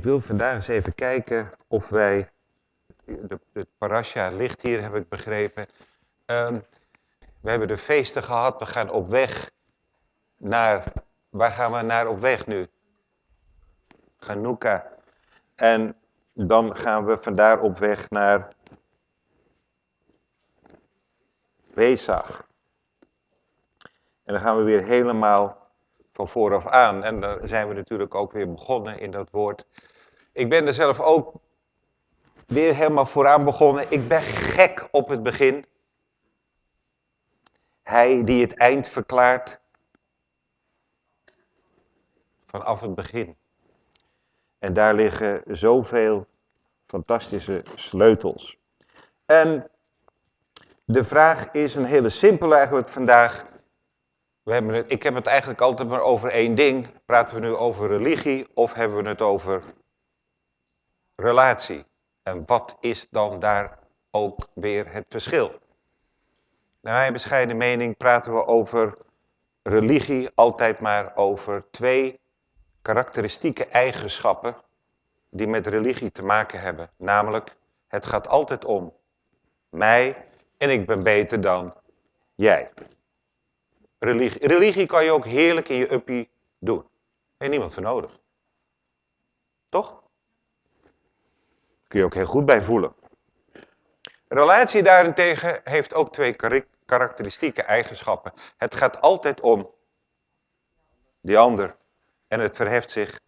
Ik wil vandaag eens even kijken of wij. De, parasha ligt hier, heb ik begrepen. Ehm, we hebben de feesten gehad. We gaan op weg naar. Waar gaan we naar op weg nu? Hanukkah. En dan gaan we vandaar op weg naar. Pesach. En dan gaan we weer helemaal van vooraf aan. En dan zijn we natuurlijk ook weer begonnen in dat woord. Ik ben er zelf ook weer helemaal vooraan begonnen. Ik ben gek op het begin. Hij die het eind verklaart. Vanaf het begin. En daar liggen zoveel fantastische sleutels. En de vraag is een hele simpele eigenlijk vandaag. We hebben ik heb het eigenlijk altijd maar over één ding. Praten we nu over religie of hebben we het over relatie? En wat is dan daar ook weer het verschil? Naar mijn bescheiden mening praten we over religie altijd maar over twee karakteristieke eigenschappen die met religie te maken hebben. Namelijk, het gaat altijd om mij en ik ben beter dan jij. Religie, religie kan je ook heerlijk in je uppie doen. Er is niemand voor nodig. Toch? Kun je ook heel goed bij voelen. Relatie daarentegen heeft ook twee karakteristieke eigenschappen. Het gaat altijd om die ander en het verheft zich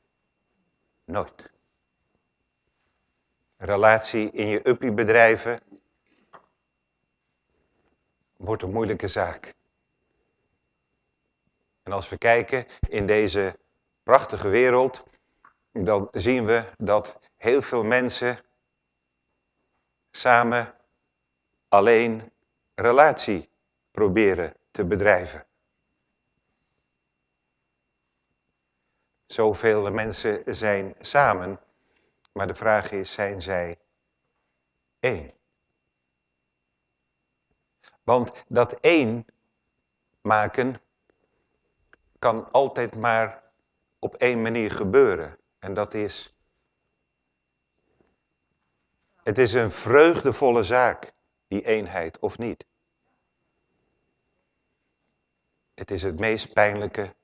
nooit. Relatie in je uppie bedrijven wordt een moeilijke zaak. En als we kijken in deze prachtige wereld, dan zien we dat heel veel mensen samen alleen relatie proberen te bedrijven. Zoveel mensen zijn samen, maar de vraag is, zijn zij één? Want dat één maken kan altijd maar op één manier gebeuren. En dat is, het is een vreugdevolle zaak, die eenheid, of niet? Het is het meest pijnlijke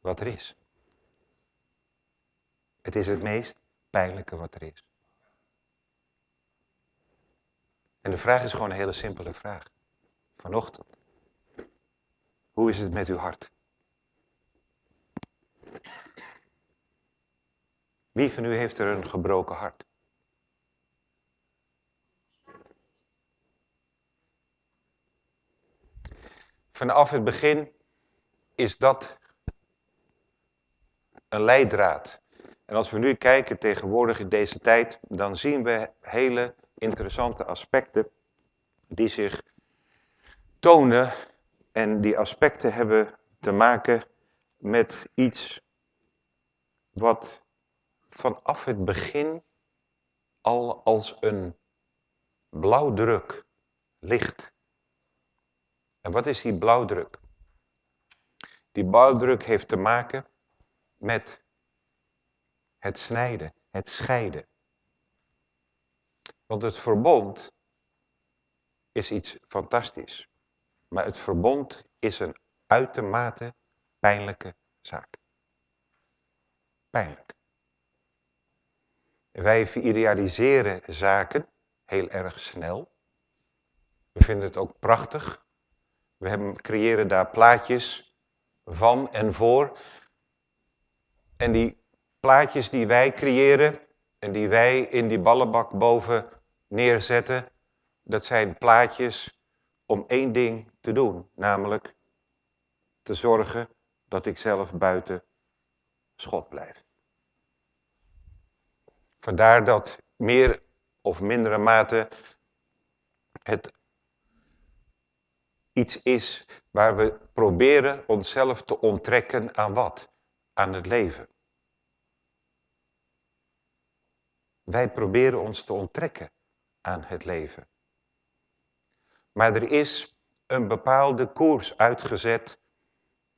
wat er is. Het is het meest pijnlijke wat er is. En de vraag is gewoon een hele simpele vraag. Vanochtend. Hoe is het met uw hart? Wie van u heeft er een gebroken hart? Vanaf het begin is dat een leidraad. En als we nu kijken tegenwoordig in deze tijd, dan zien we hele interessante aspecten die zich tonen. En die aspecten hebben te maken met iets wat vanaf het begin al als een blauwdruk ligt. En wat is die blauwdruk? Die blauwdruk heeft te maken met het snijden, het scheiden. Want het verbond is iets fantastisch. Maar het verbond is een uitermate pijnlijke zaak. Pijnlijk. Wij veridealiseren zaken heel erg snel. We vinden het ook prachtig. We hebben, creëren daar plaatjes van en voor. En die plaatjes die wij creëren en die wij in die ballenbak boven neerzetten, dat zijn plaatjes om één ding te doen, namelijk te zorgen dat ik zelf buiten schot blijf. Vandaar dat meer of mindere mate het iets is waar we proberen onszelf te onttrekken aan wat? Aan het leven. Wij proberen ons te onttrekken aan het leven. Maar er is een bepaalde koers uitgezet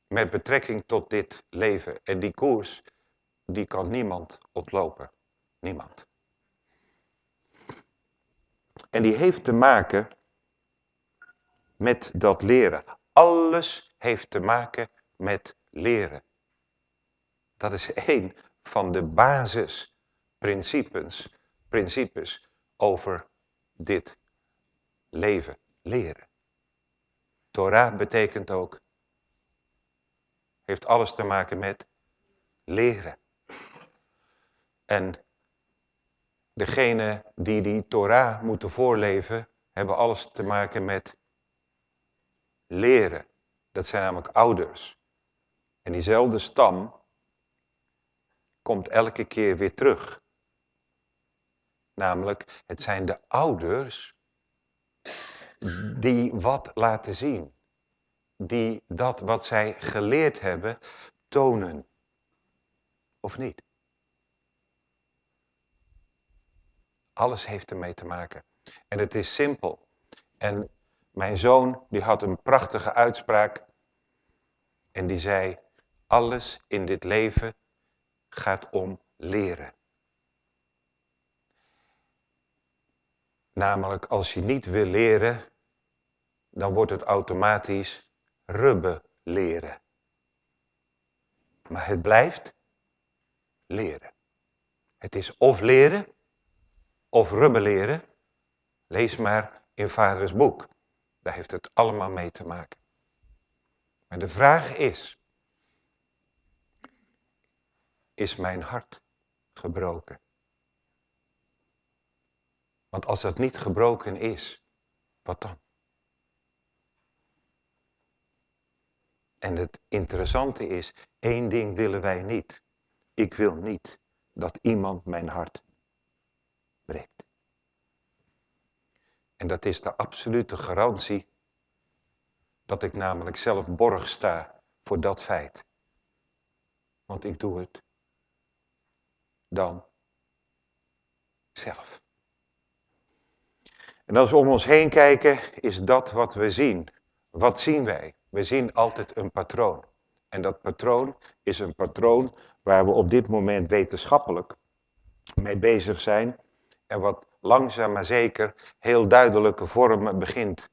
met betrekking tot dit leven. En die koers, die kan niemand ontlopen. Niemand. En die heeft te maken met dat leren. Alles heeft te maken met leren. Dat is één van de basisprincipes principes over dit leven, leren. Torah betekent ook, heeft alles te maken met leren. En degene die die Torah moeten voorleven, hebben alles te maken met leren. Dat zijn namelijk ouders. En diezelfde stam komt elke keer weer terug. Namelijk, het zijn de ouders die wat laten zien. Die dat wat zij geleerd hebben tonen. Of niet? Alles heeft ermee te maken. En het is simpel. En mijn zoon die had een prachtige uitspraak. En die zei, alles in dit leven gaat om leren. Namelijk, als je niet wil leren, dan wordt het automatisch rubbe leren. Maar het blijft leren. Het is of leren, of rebelleren. Lees maar in vaders boek. Daar heeft het allemaal mee te maken. Maar de vraag is, is mijn hart gebroken? Want als dat niet gebroken is, wat dan? En het interessante is, één ding willen wij niet. Ik wil niet dat iemand mijn hart breekt. En dat is de absolute garantie dat ik namelijk zelf borg sta voor dat feit. Want ik doe het dan zelf. En als we om ons heen kijken, is dat wat we zien. Wat zien wij? We zien altijd een patroon. En dat patroon is een patroon waar we op dit moment wetenschappelijk mee bezig zijn. En wat langzaam maar zeker heel duidelijke vormen begint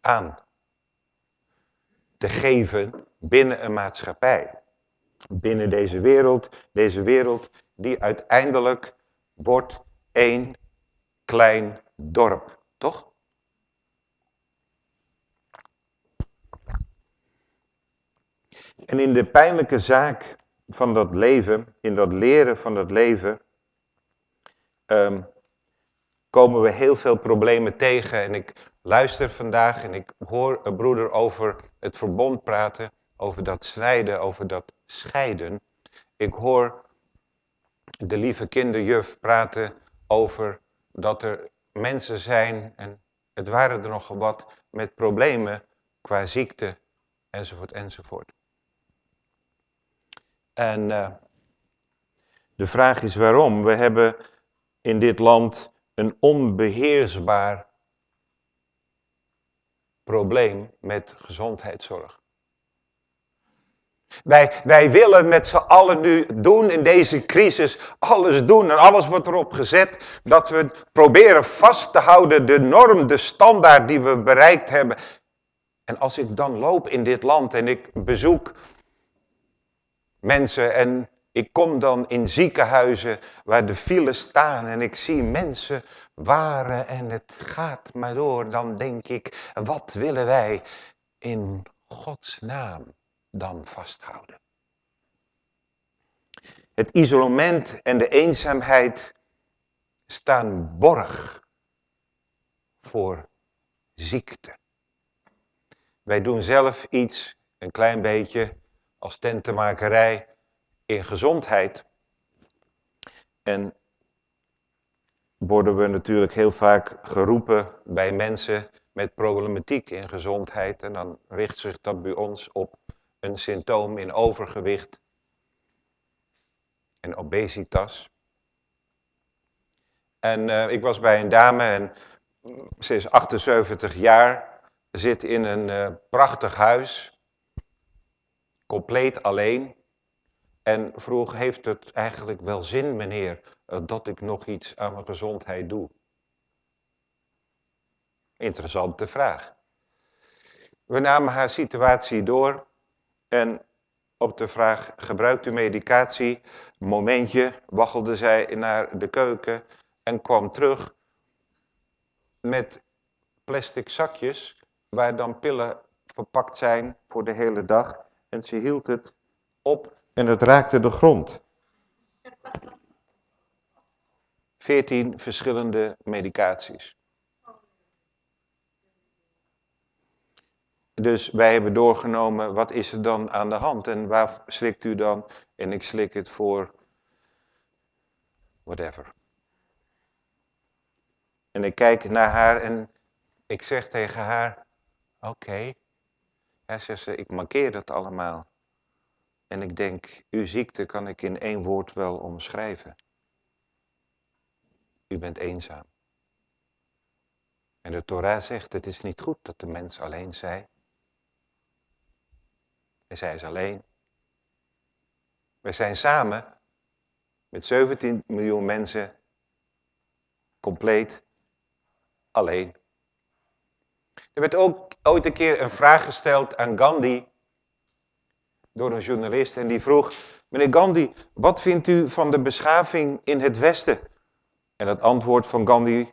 aan te geven binnen een maatschappij. Binnen deze wereld, deze wereld die uiteindelijk wordt één klein dorp, toch? En in de pijnlijke zaak van dat leven, in dat leren van dat leven, um, komen we heel veel problemen tegen. En ik luister vandaag en ik hoor een broeder over het verbond praten, over dat snijden, over dat scheiden. Ik hoor de lieve kinderjuf praten over dat er mensen zijn, en het waren er nogal wat, met problemen qua ziekte, enzovoort, enzovoort. En uh, de vraag is waarom. We hebben in dit land een onbeheersbaar probleem met gezondheidszorg. Wij, wij willen met z'n allen nu doen in deze crisis, alles doen en alles wordt erop gezet, dat we proberen vast te houden de norm, de standaard die we bereikt hebben. En als ik dan loop in dit land en ik bezoek mensen en ik kom dan in ziekenhuizen waar de files staan en ik zie mensen waren en het gaat maar door, dan denk ik, wat willen wij in Gods naam dan vasthouden? Het isolement en de eenzaamheid staan borg voor ziekte. Wij doen zelf iets, een klein beetje, als tentenmakerij in gezondheid. En worden we natuurlijk heel vaak geroepen bij mensen met problematiek in gezondheid. En dan richt zich dat bij ons op een symptoom in overgewicht en obesitas. En uh, ik was bij een dame en ze is 78 jaar, zit in een uh, prachtig huis, compleet alleen. En vroeg, heeft het eigenlijk wel zin, meneer, eh, dat ik nog iets aan mijn gezondheid doe? Interessante vraag. We namen haar situatie door en op de vraag, gebruikt u medicatie? Momentje, waggelde zij naar de keuken en kwam terug met plastic zakjes waar dan pillen verpakt zijn voor de hele dag. En ze hield het op en het raakte de grond. Veertien verschillende medicaties. Dus wij hebben doorgenomen, wat is er dan aan de hand en waar slikt u dan? En ik slik het voor whatever. En ik kijk naar haar en ik zeg tegen haar, oké. Okay. Zegt ze, ik markeer dat allemaal. En ik denk, uw ziekte kan ik in één woord wel omschrijven. U bent eenzaam. En de Torah zegt, het is niet goed dat de mens alleen zij. En zij is alleen. We zijn samen met 17 miljoen mensen compleet alleen. Er werd ook ooit een keer een vraag gesteld aan Gandhi door een journalist en die vroeg, meneer Gandhi, wat vindt u van de beschaving in het Westen? En het antwoord van Gandhi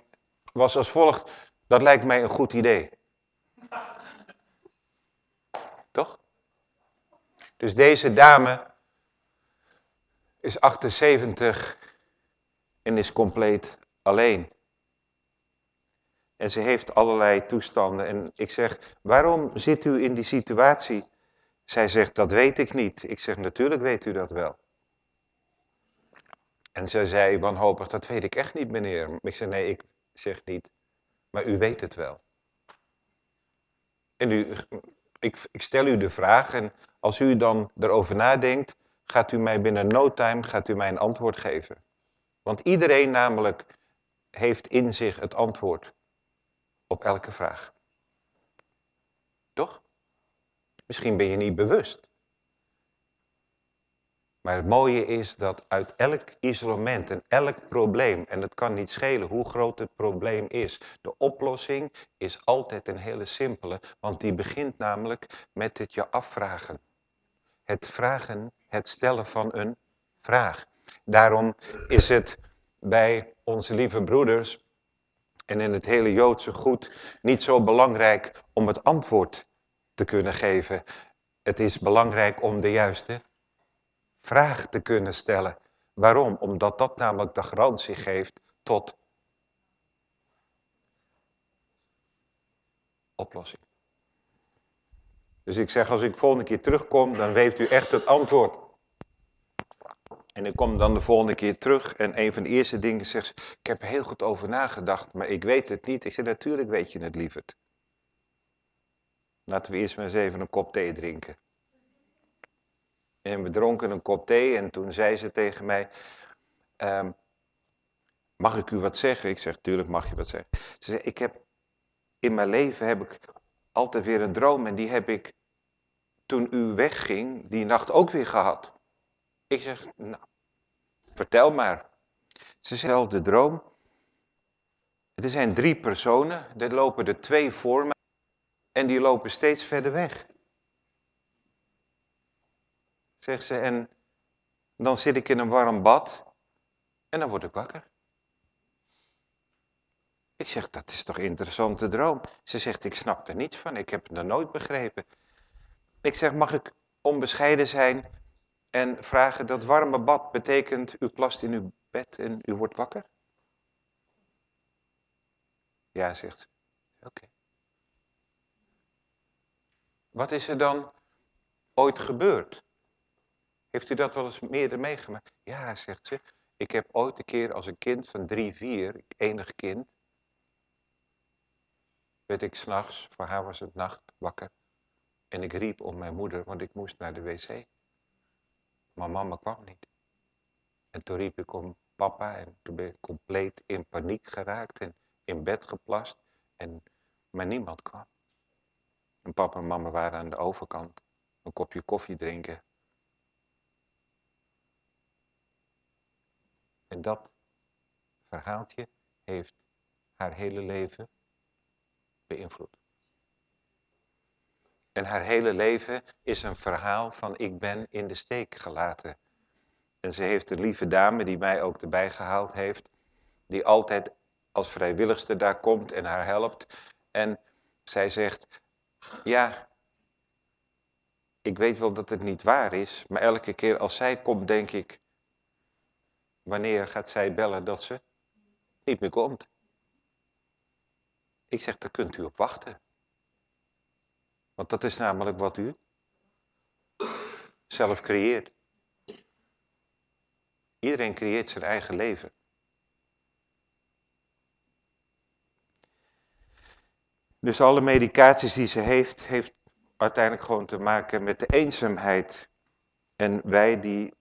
was als volgt, dat lijkt mij een goed idee. Toch? Dus deze dame is 78 en is compleet alleen. En ze heeft allerlei toestanden. En ik zeg, waarom zit u in die situatie? Zij zegt, dat weet ik niet. Ik zeg, natuurlijk weet u dat wel. En zij zei wanhopig, dat weet ik echt niet meneer. Ik zeg, nee, ik zeg niet, maar u weet het wel. En u, ik, ik stel u de vraag en als u dan erover nadenkt, gaat u mij binnen no time gaat u mij een antwoord geven. Want iedereen namelijk heeft in zich het antwoord op elke vraag. Toch? Misschien ben je niet bewust. Maar het mooie is dat uit elk isolement en elk probleem, en het kan niet schelen hoe groot het probleem is, de oplossing is altijd een hele simpele, want die begint namelijk met het je afvragen. Het vragen, het stellen van een vraag. Daarom is het bij onze lieve broeders en in het hele Joodse goed niet zo belangrijk om het antwoord te kunnen geven. Het is belangrijk om de juiste vraag te kunnen stellen. Waarom? Omdat dat namelijk de garantie geeft tot oplossing. Dus ik zeg, als ik volgende keer terugkom, dan weet u echt het antwoord. En ik kom dan de volgende keer terug en een van de eerste dingen zegt, ik heb er heel goed over nagedacht, maar ik weet het niet. Ik zeg, natuurlijk weet je het lieverd. Laten we eerst maar eens even een kop thee drinken. En we dronken een kop thee en toen zei ze tegen mij, ehm, mag ik u wat zeggen? Ik zeg, tuurlijk mag je wat zeggen. Ze zei, ik heb, in mijn leven heb ik altijd weer een droom en die heb ik toen u wegging, die nacht ook weer gehad. Ik zeg, nou, vertel maar. Ze zei de droom. Er zijn drie personen, er lopen er twee voor me en die lopen steeds verder weg. Zegt ze, en dan zit ik in een warm bad en dan word ik wakker. Ik zeg, dat is toch een interessante droom? Ze zegt, ik snap er niets van, ik heb het nog nooit begrepen. Ik zeg, mag ik onbescheiden zijn en vragen, dat warme bad betekent, u plast in uw bed en u wordt wakker? Ja, zegt ze. Oké. Wat is er dan ooit gebeurd? Heeft u dat wel eens meer meegemaakt? Ja, zegt ze. Ik heb ooit een keer als een kind van drie, vier, enig kind, werd ik s'nachts, voor haar was het nacht, wakker. En ik riep om mijn moeder, want ik moest naar de wc. Maar mama kwam niet. En toen riep ik om papa en toen ben ik compleet in paniek geraakt en in bed geplast. En, maar niemand kwam. En papa en mama waren aan de overkant een kopje koffie drinken. En dat verhaaltje heeft haar hele leven beïnvloed. En haar hele leven is een verhaal van ik ben in de steek gelaten. En ze heeft een lieve dame die mij ook erbij gehaald heeft, die altijd als vrijwilligste daar komt en haar helpt. En zij zegt, ja, ik weet wel dat het niet waar is, maar elke keer als zij komt denk ik, wanneer gaat zij bellen dat ze niet meer komt? Ik zeg, daar kunt u op wachten. Want dat is namelijk wat u zelf creëert. Iedereen creëert zijn eigen leven. Dus alle medicaties die ze heeft, heeft uiteindelijk gewoon te maken met de eenzaamheid. En wij die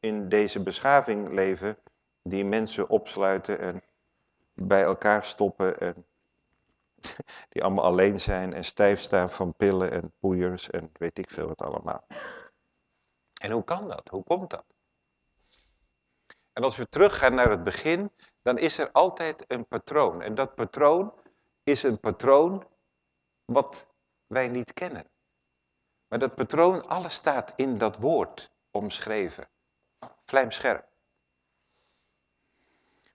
in deze beschaving leven, die mensen opsluiten en bij elkaar stoppen en die allemaal alleen zijn en stijf staan van pillen en poeiers en weet ik veel wat allemaal. En hoe kan dat? Hoe komt dat? En als we teruggaan naar het begin, dan is er altijd een patroon. En dat patroon is een patroon wat wij niet kennen. Maar dat patroon, alles staat in dat woord omschreven. Vlijmscherp.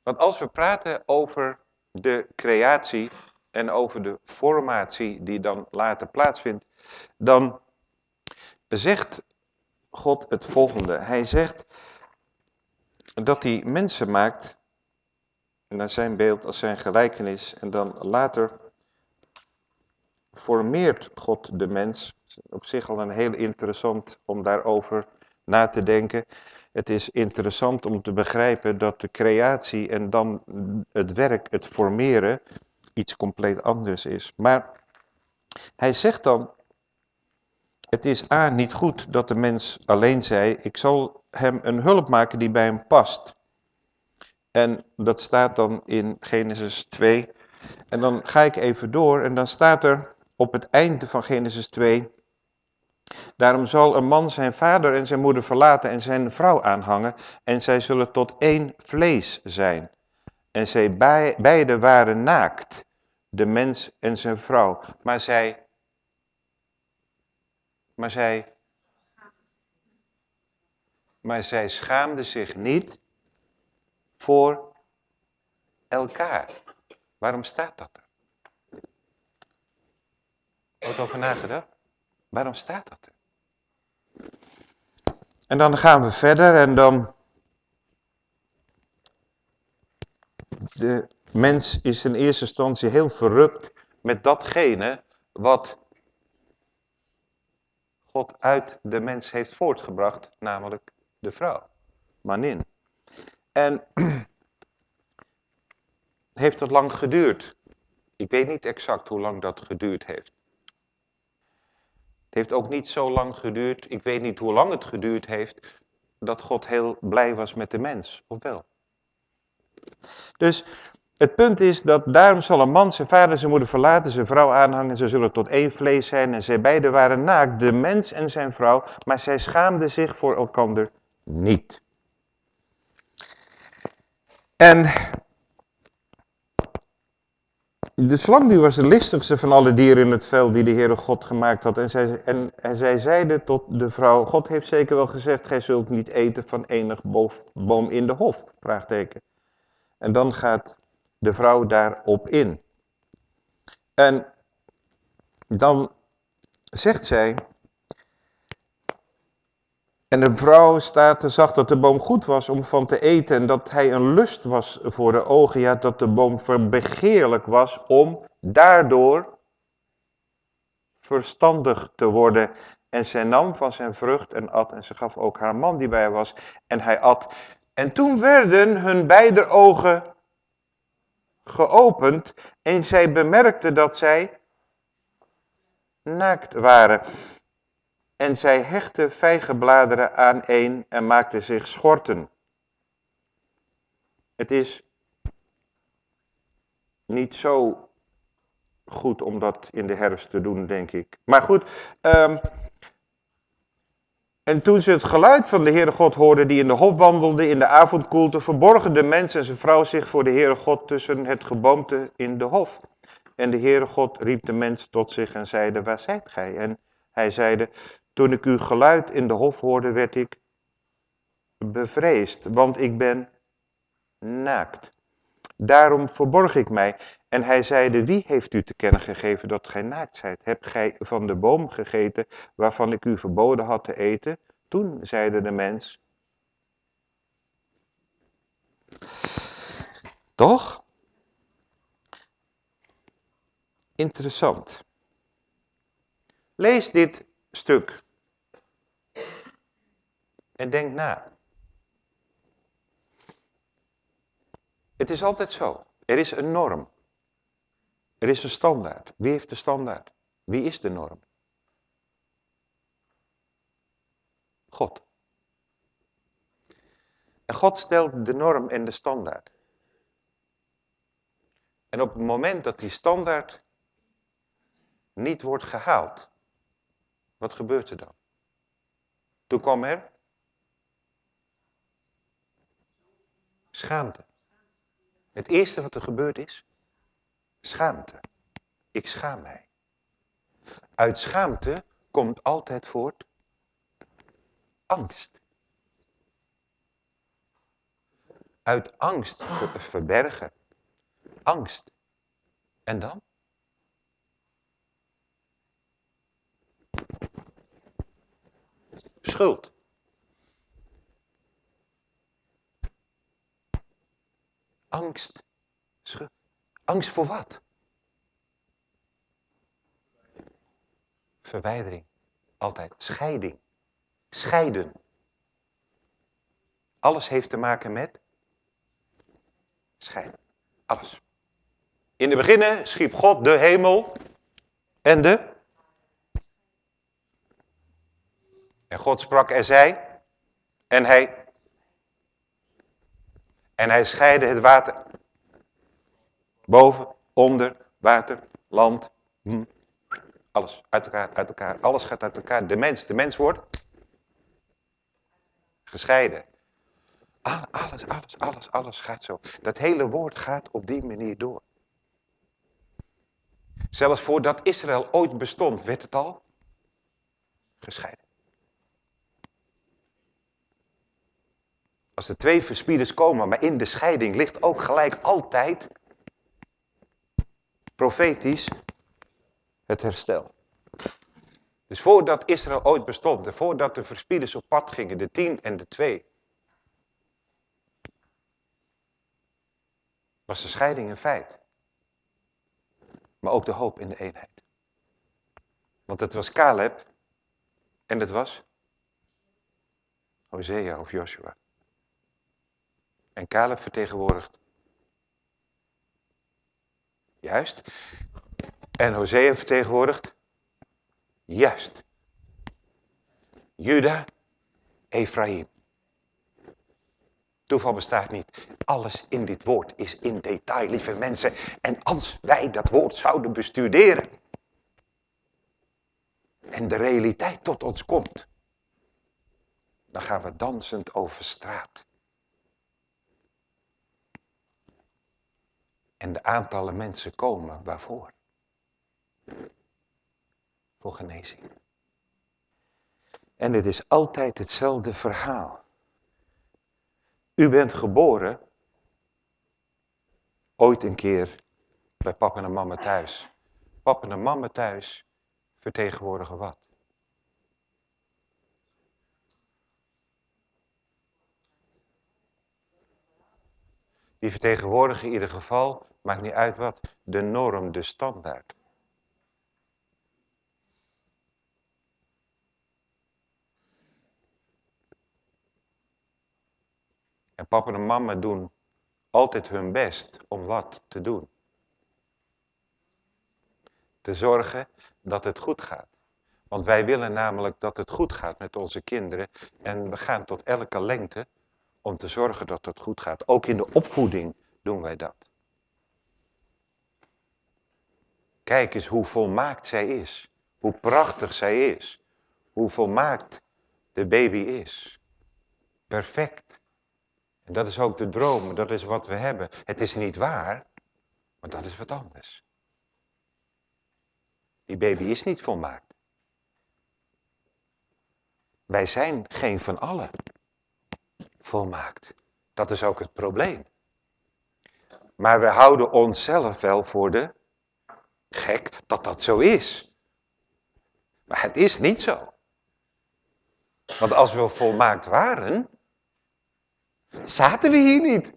Want als we praten over de creatie en over de formatie die dan later plaatsvindt, dan zegt God het volgende. Hij zegt dat hij mensen maakt naar zijn beeld als zijn gelijkenis en dan later formeert God de mens. Op zich al een heel interessant om daarover na te denken. Het is interessant om te begrijpen dat de creatie en dan het werk, het formeren, iets compleet anders is. Maar hij zegt dan, het is A niet goed dat de mens alleen zei, ik zal hem een hulp maken die bij hem past. En dat staat dan in Genesis 2. En dan ga ik even door en dan staat er op het einde van Genesis 2. Daarom zal een man zijn vader en zijn moeder verlaten en zijn vrouw aanhangen en zij zullen tot één vlees zijn. En zij beide waren naakt, de mens en zijn vrouw. Maar zij, maar zij, maar zij schaamden zich niet voor elkaar. Waarom staat dat er? Wordt over nagedacht? Waarom staat dat er? En dan gaan we verder en dan de mens is in eerste instantie heel verrukt met datgene wat God uit de mens heeft voortgebracht, namelijk de vrouw, manin. En heeft het lang geduurd? Ik weet niet exact hoe lang dat geduurd heeft. Het heeft ook niet zo lang geduurd, ik weet niet hoe lang het geduurd heeft, dat God heel blij was met de mens, of wel? Dus het punt is dat daarom zal een man zijn vader en zijn moeder verlaten, zijn vrouw aanhangen, ze zullen tot één vlees zijn en zij beiden waren naakt, de mens en zijn vrouw, maar zij schaamden zich voor elkander niet. En de slang was de listigste van alle dieren in het veld die de Heere God gemaakt had. En zij, en, en zij zeide tot de vrouw, God heeft zeker wel gezegd, gij zult niet eten van enig boom in de hof, vraagteken. En dan gaat de vrouw daarop in. En dan zegt zij, en de vrouw staat en zag dat de boom goed was om van te eten en dat hij een lust was voor de ogen. Ja, dat de boom verbegeerlijk was om daardoor verstandig te worden. En zij nam van zijn vrucht en at en ze gaf ook haar man die bij was en hij at. En toen werden hun beide ogen geopend en zij bemerkte dat zij naakt waren. En zij hechtte vijgenbladeren aan een en maakte zich schorten. Het is niet zo goed om dat in de herfst te doen, denk ik. Maar goed, um, En toen ze het geluid van de Heere God hoorden die in de hof wandelde in de avondkoelte, verborgen de mens en zijn vrouw zich voor de Heere God tussen het geboomte in de hof. En de Heere God riep de mens tot zich en zeide, waar zijt gij? En hij zeide, toen ik uw geluid in de hof hoorde, werd ik bevreesd, want ik ben naakt. Daarom verborg ik mij. En hij zeide, wie heeft u te kennen gegeven dat gij naakt zijt? Hebt gij van de boom gegeten waarvan ik u verboden had te eten? Toen zeide de mens. Toch? Interessant. Lees dit stuk en denk na. Het is altijd zo. Er is een norm. Er is een standaard. Wie heeft de standaard? Wie is de norm? God. En God stelt de norm en de standaard. En op het moment dat die standaard niet wordt gehaald, wat gebeurt er dan? Toen kwam er schaamte. Het eerste wat er gebeurd is, schaamte. Ik schaam mij. Uit schaamte komt altijd voort angst. Uit angst verbergen. Angst. En dan? Schuld. Angst. Angst voor wat? Verwijdering. Altijd. Scheiding. Scheiden. Alles heeft te maken met scheiden. Alles. In de beginnen schiep God de hemel en de. En God sprak en zei. En hij en hij scheidde het water. Boven, onder, water, land. Hm. Alles uit elkaar, uit elkaar. Alles gaat uit elkaar. De mens, de mens wordt gescheiden. Alles, alles, alles, alles gaat zo. Dat hele woord gaat op die manier door. Zelfs voordat Israël ooit bestond, werd het al gescheiden. Als er twee verspieders komen, maar in de scheiding ligt ook gelijk altijd profetisch het herstel. Dus voordat Israël ooit bestond voordat de verspieders op pad gingen, de tien en de twee, was de scheiding een feit. Maar ook de hoop in de eenheid. Want het was Caleb en het was Hosea of Joshua. En Caleb vertegenwoordigt. Juist. En Hosea vertegenwoordigt. Juist. Juda, Ephraim. Toeval bestaat niet. Alles in dit woord is in detail, lieve mensen. En als wij dat woord zouden bestuderen. En de realiteit tot ons komt. Dan gaan we dansend over straat. En de aantallen mensen komen, waarvoor? Voor genezing. En het is altijd hetzelfde verhaal. U bent geboren, ooit een keer bij papa en mama thuis. Papa en mama thuis vertegenwoordigen wat? Die vertegenwoordigen in ieder geval, maakt niet uit wat, de norm, de standaard. En papa en mama doen altijd hun best om wat te doen. Te zorgen dat het goed gaat. Want wij willen namelijk dat het goed gaat met onze kinderen. En we gaan tot elke lengte om te zorgen dat het goed gaat. Ook in de opvoeding doen wij dat. Kijk eens hoe volmaakt zij is. Hoe prachtig zij is. Hoe volmaakt de baby is. Perfect. En dat is ook de droom, dat is wat we hebben. Het is niet waar, maar dat is wat anders. Die baby is niet volmaakt. Wij zijn geen van allen volmaakt. Dat is ook het probleem. Maar we houden onszelf wel voor de gek dat dat zo is. Maar het is niet zo. Want als we volmaakt waren, zaten we hier niet.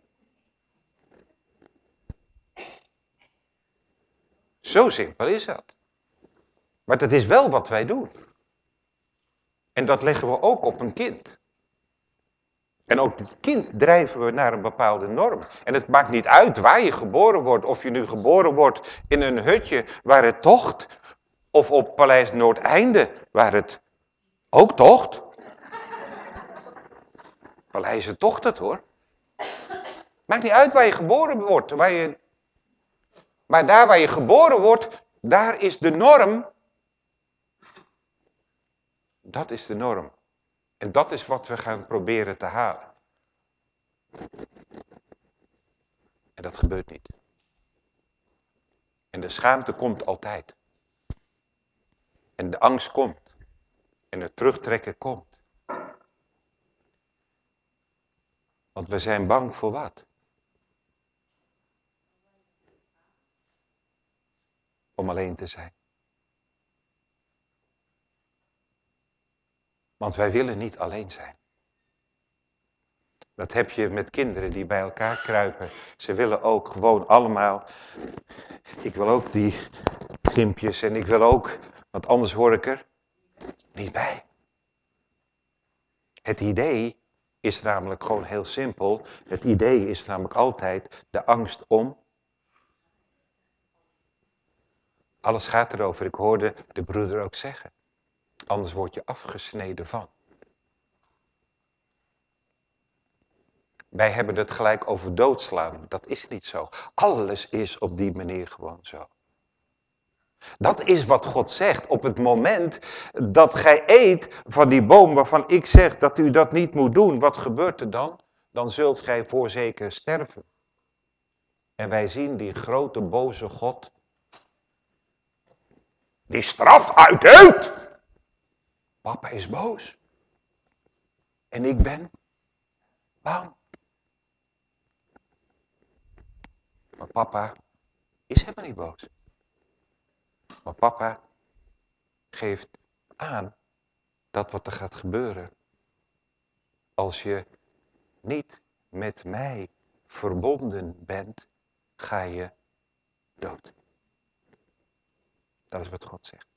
Zo simpel is dat. Maar dat is wel wat wij doen. En dat leggen we ook op een kind. En ook het kind drijven we naar een bepaalde norm. En het maakt niet uit waar je geboren wordt. Of je nu geboren wordt in een hutje waar het tocht. Of op Paleis Noordeinde waar het ook tocht. Paleizen tocht het hoor. Maakt niet uit waar je geboren wordt. Waar je... Maar daar waar je geboren wordt, daar is de norm. Dat is de norm. En dat is wat we gaan proberen te halen. En dat gebeurt niet. En de schaamte komt altijd. En de angst komt. En het terugtrekken komt. Want we zijn bang voor wat? Om alleen te zijn. Want wij willen niet alleen zijn. Dat heb je met kinderen die bij elkaar kruipen. Ze willen ook gewoon allemaal. Ik wil ook die gimpjes en ik wil ook, want anders hoor ik er niet bij. Het idee is namelijk gewoon heel simpel. Het idee is namelijk altijd de angst om. Alles gaat erover. Ik hoorde de broeder ook zeggen. Anders word je afgesneden van. Wij hebben het gelijk over doodslaan. Dat is niet zo. Alles is op die manier gewoon zo. Dat is wat God zegt. Op het moment dat gij eet van die boom waarvan ik zeg dat u dat niet moet doen, wat gebeurt er dan? Dan zult gij voorzeker sterven. En wij zien die grote boze God die straf uitdeelt. Papa is boos. En ik ben bang. Maar papa is helemaal niet boos. Maar papa geeft aan dat wat er gaat gebeuren als je niet met mij verbonden bent, ga je dood. Dat is wat God zegt.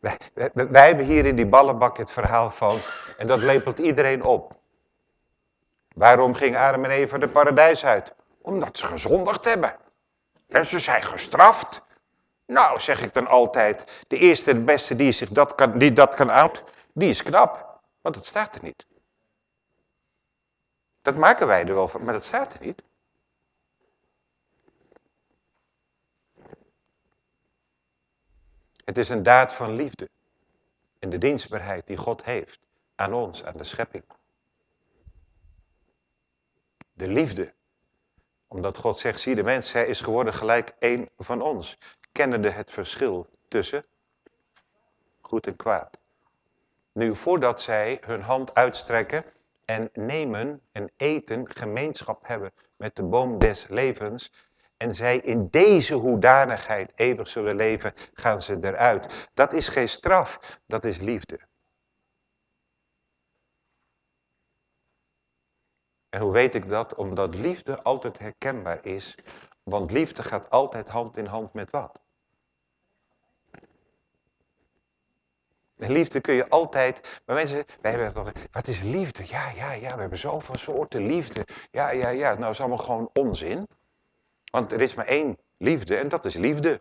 Wij, wij, hebben hier in die ballenbak het verhaal van, en dat lepelt iedereen op. Waarom ging Adam en Eva de paradijs uit? Omdat ze gezondigd hebben. En ze zijn gestraft. Nou, zeg ik dan altijd, de eerste en beste die, zich dat kan, die dat kan aan, die is knap. Want dat staat er niet. Dat maken wij er wel van, maar dat staat er niet. Het is een daad van liefde. En de dienstbaarheid die God heeft aan ons, aan de schepping. De liefde. Omdat God zegt, zie de mens, hij is geworden gelijk één van ons. Kennende het verschil tussen goed en kwaad. Nu, voordat zij hun hand uitstrekken en nemen en eten, gemeenschap hebben met de boom des levens, en zij in deze hoedanigheid eeuwig zullen leven, gaan ze eruit. Dat is geen straf, dat is liefde. En hoe weet ik dat? Omdat liefde altijd herkenbaar is. Want liefde gaat altijd hand in hand met wat? En liefde kun je altijd, maar mensen, wij hebben wat is liefde? Ja, ja, ja, we hebben zoveel soorten liefde. Ja, ja, ja, nou is allemaal gewoon onzin. Want er is maar één liefde en dat is liefde.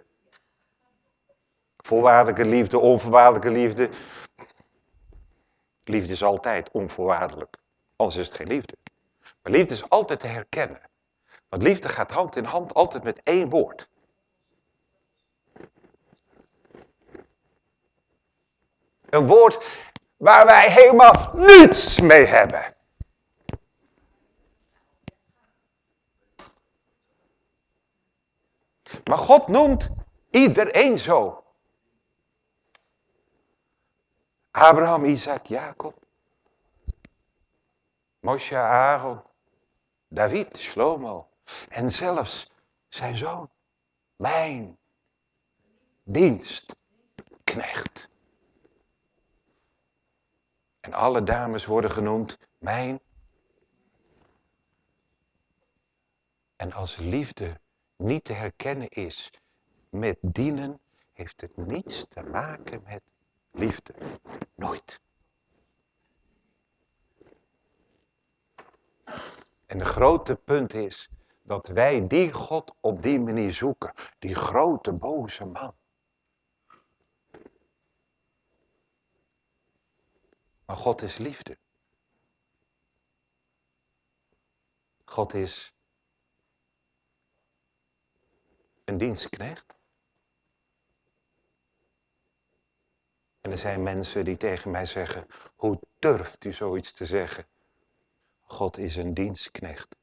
Voorwaardelijke liefde, onvoorwaardelijke liefde. Liefde is altijd onvoorwaardelijk, anders is het geen liefde. Maar liefde is altijd te herkennen. Want liefde gaat hand in hand altijd met één woord. Een woord waar wij helemaal niets mee hebben. Maar God noemt iedereen zo. Abraham, Isaac, Jacob. Moshe, Aaron, David, Shlomo. En zelfs zijn zoon. Mijn dienstknecht. En alle dames worden genoemd mijn. En als liefde niet te herkennen is met dienen, heeft het niets te maken met liefde. Nooit. En de grote punt is dat wij die God op die manier zoeken. Die grote boze man. Maar God is liefde. God is een dienstknecht. En er zijn mensen die tegen mij zeggen, hoe durft u zoiets te zeggen? God is een dienstknecht.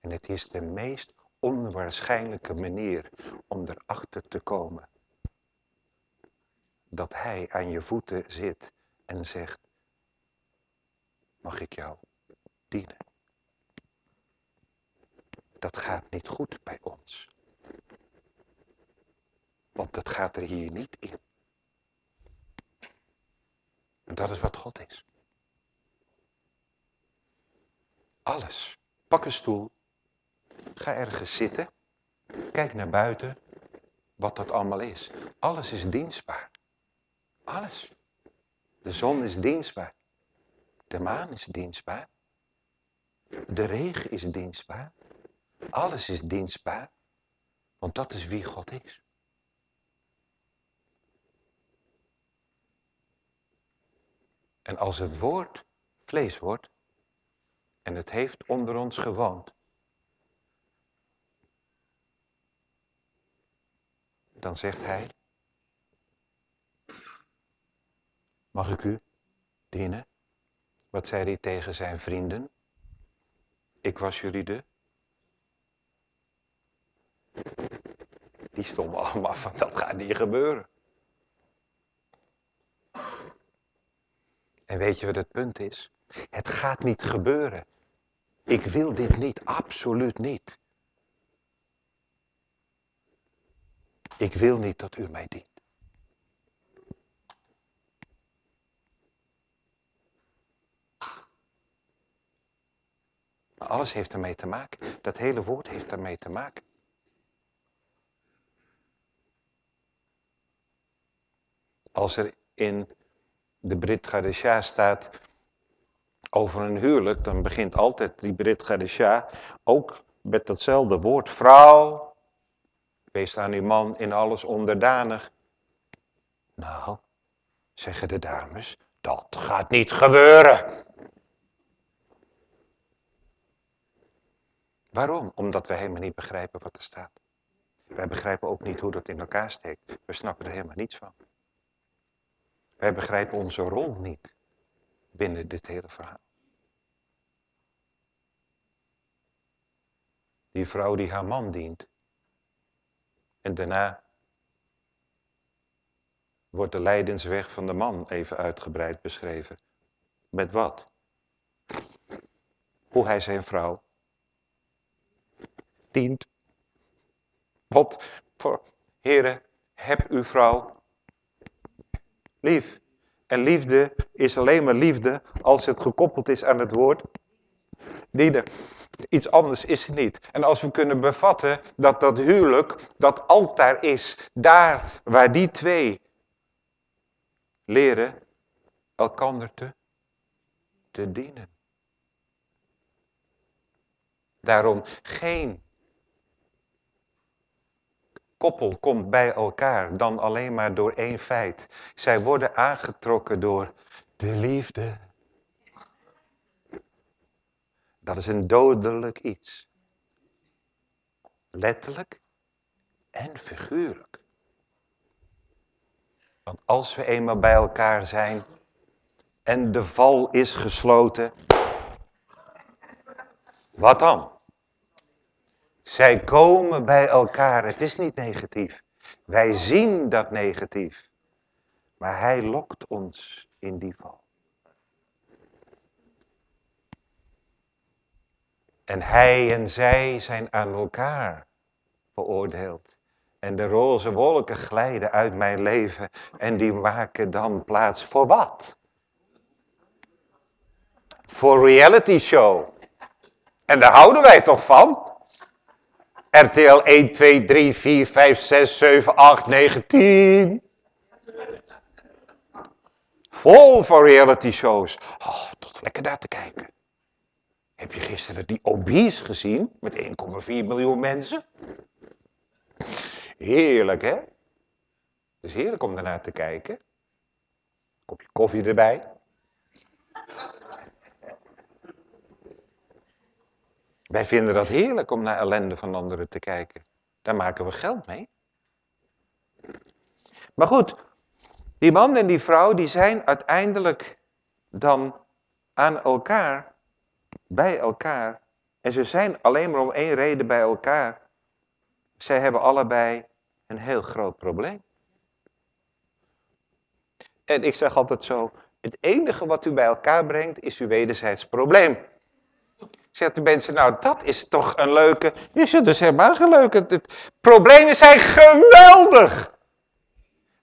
En het is de meest onwaarschijnlijke manier om erachter te komen dat hij aan je voeten zit en zegt, mag ik jou dienen? Dat gaat niet goed bij ons. Want dat gaat er hier niet in. En dat is wat God is. Alles. Pak een stoel. Ga ergens zitten. Kijk naar buiten. Wat dat allemaal is. Alles is dienstbaar. Alles. De zon is dienstbaar. De maan is dienstbaar. De regen is dienstbaar. Alles is dienstbaar. Want dat is wie God is. En als het woord vlees wordt en het heeft onder ons gewoond, dan zegt hij, mag ik u dienen? Wat zei hij tegen zijn vrienden? Ik was jullie de. Die stonden allemaal van, dat gaat niet gebeuren. En weet je wat het punt is? Het gaat niet gebeuren. Ik wil dit niet, absoluut niet. Ik wil niet dat u mij dient. Maar alles heeft ermee te maken. Dat hele woord heeft ermee te maken. Als er in de Brit Gadesha staat over een huwelijk, dan begint altijd die Brit Gadesha ook met datzelfde woord. Vrouw, wees aan uw man in alles onderdanig. Nou, zeggen de dames, dat gaat niet gebeuren. Waarom? Omdat we helemaal niet begrijpen wat er staat. Wij begrijpen ook niet hoe dat in elkaar steekt. We snappen er helemaal niets van. Wij begrijpen onze rol niet binnen dit hele verhaal. Die vrouw die haar man dient. En daarna wordt de lijdensweg van de man even uitgebreid beschreven. Met wat? Hoe hij zijn vrouw dient. Wat voor, heren, heb uw vrouw lief. En liefde is alleen maar liefde als het gekoppeld is aan het woord dienen. Iets anders is het niet. En als we kunnen bevatten dat dat huwelijk, dat altaar is, daar waar die twee leren elkander te, te dienen. Daarom geen koppel komt bij elkaar dan alleen maar door één feit. Zij worden aangetrokken door de liefde. Dat is een dodelijk iets. Letterlijk en figuurlijk. Want als we eenmaal bij elkaar zijn en de val is gesloten, wat dan? Zij komen bij elkaar. Het is niet negatief. Wij zien dat negatief. Maar hij lokt ons in die val. En hij en zij zijn aan elkaar veroordeeld. En de roze wolken glijden uit mijn leven en die maken dan plaats voor wat? Voor reality show. En daar houden wij toch van? RTL 1, 2, 3, 4, 5, 6, 7, 8, 9, 10. Vol voor reality shows. Oh, tot lekker daar te kijken. Heb je gisteren die obese gezien met 1,4 miljoen mensen? Heerlijk, hè? Het is heerlijk om daarnaar te kijken. Kopje koffie erbij. Wij vinden dat heerlijk om naar ellende van anderen te kijken. Daar maken we geld mee. Maar goed, die man en die vrouw die zijn uiteindelijk dan aan elkaar, bij elkaar. En ze zijn alleen maar om één reden bij elkaar. Zij hebben allebei een heel groot probleem. En ik zeg altijd zo, het enige wat u bij elkaar brengt is uw wederzijds probleem. Zegt de mensen, nou dat is toch een leuke... Je zegt dus helemaal geen leuke... Het, problemen zijn geweldig.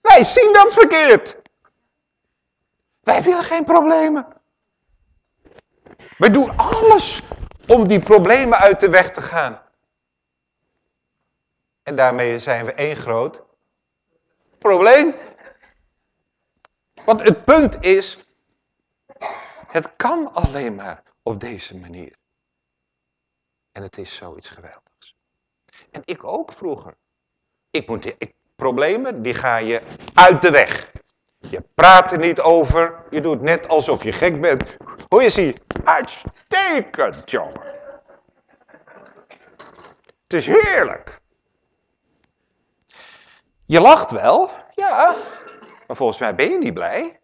Wij zien dat verkeerd. Wij willen geen problemen. Wij doen alles om die problemen uit de weg te gaan. En daarmee zijn we één groot probleem. Want het punt is, het kan alleen maar op deze manier. En het is zoiets geweldigs. En ik ook vroeger. Ik moet, ik, problemen, die ga je uit de weg. Je praat er niet over. Je doet net alsof je gek bent. Hoe je ziet, uitstekend, jongen. Het is heerlijk. Je lacht wel, ja. Maar volgens mij ben je niet blij.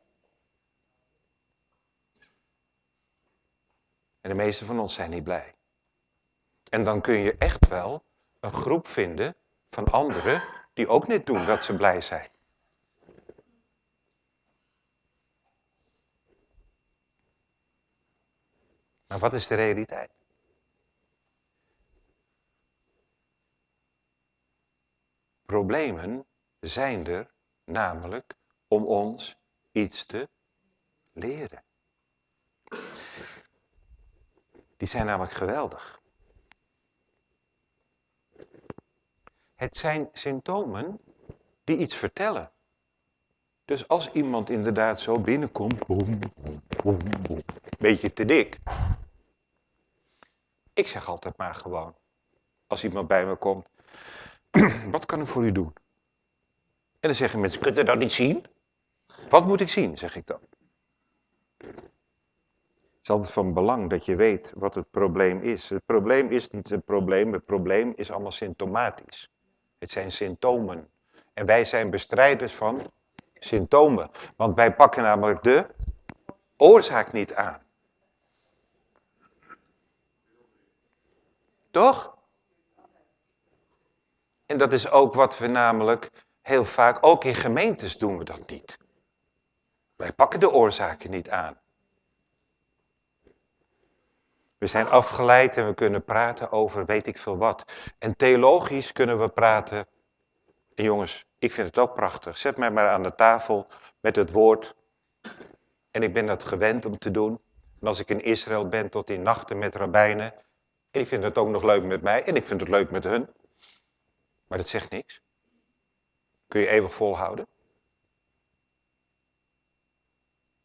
En de meeste van ons zijn niet blij. En dan kun je echt wel een groep vinden van anderen die ook net doen dat ze blij zijn. Maar wat is de realiteit? Problemen zijn er namelijk om ons iets te leren. Die zijn namelijk geweldig. Het zijn symptomen die iets vertellen. Dus als iemand inderdaad zo binnenkomt, boem, beetje te dik. Ik zeg altijd maar gewoon, als iemand bij me komt, wat kan ik voor u doen? En dan zeggen mensen, kunt u dat niet zien? Wat moet ik zien, zeg ik dan. Het is altijd van belang dat je weet wat het probleem is. Het probleem is niet een probleem, het probleem is allemaal symptomatisch. Het zijn symptomen. En wij zijn bestrijders van symptomen. Want wij pakken namelijk de oorzaak niet aan. Toch? En dat is ook wat we namelijk heel vaak, ook in gemeentes doen we dat niet. Wij pakken de oorzaken niet aan. We zijn afgeleid en we kunnen praten over weet ik veel wat. En theologisch kunnen we praten. En jongens, ik vind het ook prachtig. Zet mij maar aan de tafel met het woord. En ik ben dat gewend om te doen. En als ik in Israël ben tot in nachten met rabbijnen. En ik vind het ook nog leuk met mij. En ik vind het leuk met hun. Maar dat zegt niks. Kun je eeuwig volhouden.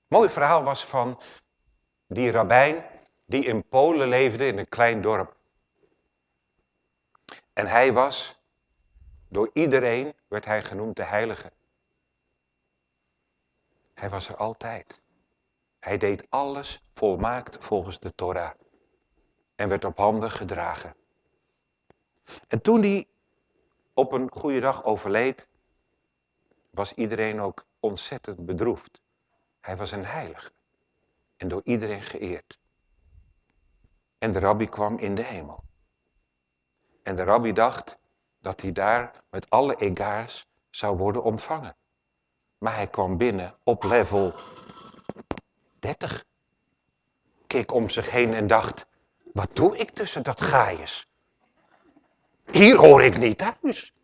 Mooi verhaal was van die rabbijn die in Polen leefde in een klein dorp. En hij was, door iedereen werd hij genoemd de heilige. Hij was er altijd. Hij deed alles volmaakt volgens de Torah. En werd op handen gedragen. En toen hij op een goede dag overleed, was iedereen ook ontzettend bedroefd. Hij was een heilige en door iedereen geëerd. En de rabbi kwam in de hemel. En de rabbi dacht dat hij daar met alle egaars zou worden ontvangen. Maar hij kwam binnen op level 30. Keek om zich heen en dacht, wat doe ik tussen dat gaaiers? Hier hoor ik niet thuis.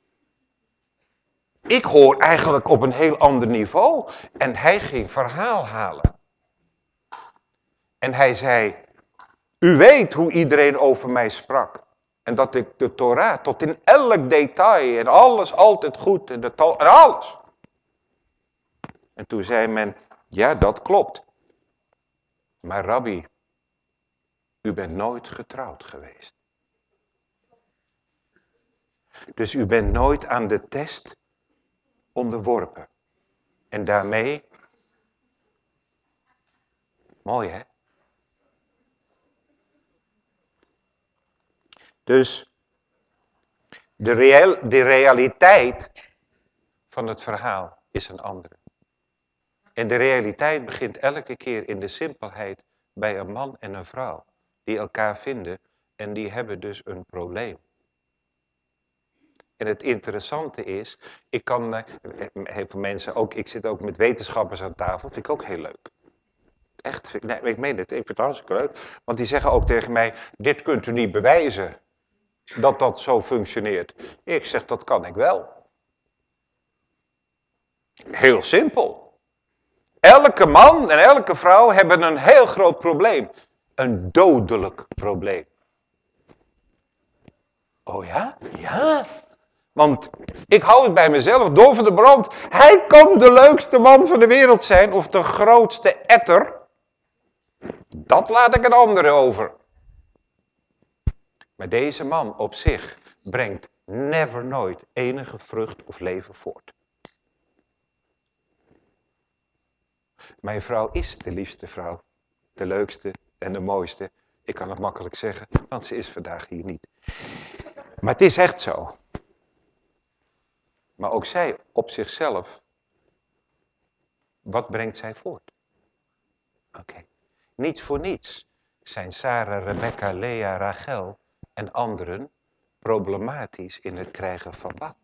Ik hoor eigenlijk op een heel ander niveau. En hij ging verhaal halen. En hij zei, u weet hoe iedereen over mij sprak. En dat ik de Torah tot in elk detail en alles altijd goed en, de en alles. En toen zei men, ja dat klopt. Maar rabbi, u bent nooit getrouwd geweest. Dus u bent nooit aan de test onderworpen. En daarmee, mooi hè? Dus de, de realiteit van het verhaal is een andere. En de realiteit begint elke keer in de simpelheid bij een man en een vrouw. Die elkaar vinden en die hebben dus een probleem. En het interessante is, ik kan, heel veel mensen, ook, ik zit ook met wetenschappers aan tafel, vind ik ook heel leuk. Echt, nee, ik meen het, ik vind het hartstikke leuk. Want die zeggen ook tegen mij, dit kunt u niet bewijzen dat dat zo functioneert. Ik zeg, dat kan ik wel. Heel simpel. Elke man en elke vrouw hebben een heel groot probleem. Een dodelijk probleem. Oh ja? Ja. Want ik hou het bij mezelf, van de brand. Hij kan de leukste man van de wereld zijn of de grootste etter. Dat laat ik een andere over. Maar deze man op zich brengt never nooit enige vrucht of leven voort. Mijn vrouw is de liefste vrouw, de leukste en de mooiste. Ik kan het makkelijk zeggen, want ze is vandaag hier niet. Maar het is echt zo. Maar ook zij op zichzelf, wat brengt zij voort? Oké. Niet voor niets zijn Sarah, Rebecca, Lea, Rachel en anderen problematisch in het krijgen van wat.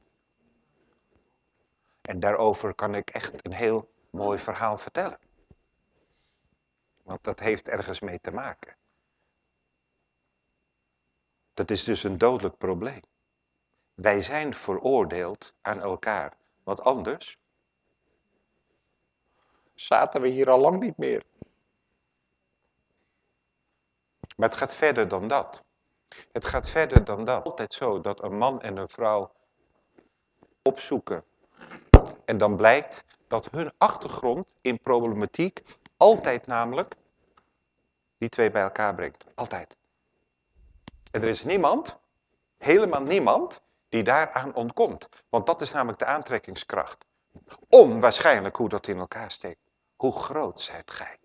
En daarover kan ik echt een heel mooi verhaal vertellen. Want dat heeft ergens mee te maken. Dat is dus een dodelijk probleem. Wij zijn veroordeeld aan elkaar. Wat anders zaten we hier al lang niet meer. Maar het gaat verder dan dat. Het gaat verder dan dat. Altijd zo dat een man en een vrouw opzoeken. En dan blijkt dat hun achtergrond in problematiek altijd namelijk die twee bij elkaar brengt. Altijd. En er is niemand, helemaal niemand, die daaraan ontkomt. Want dat is namelijk de aantrekkingskracht. Onwaarschijnlijk hoe dat in elkaar steekt. Hoe groot zijt gij?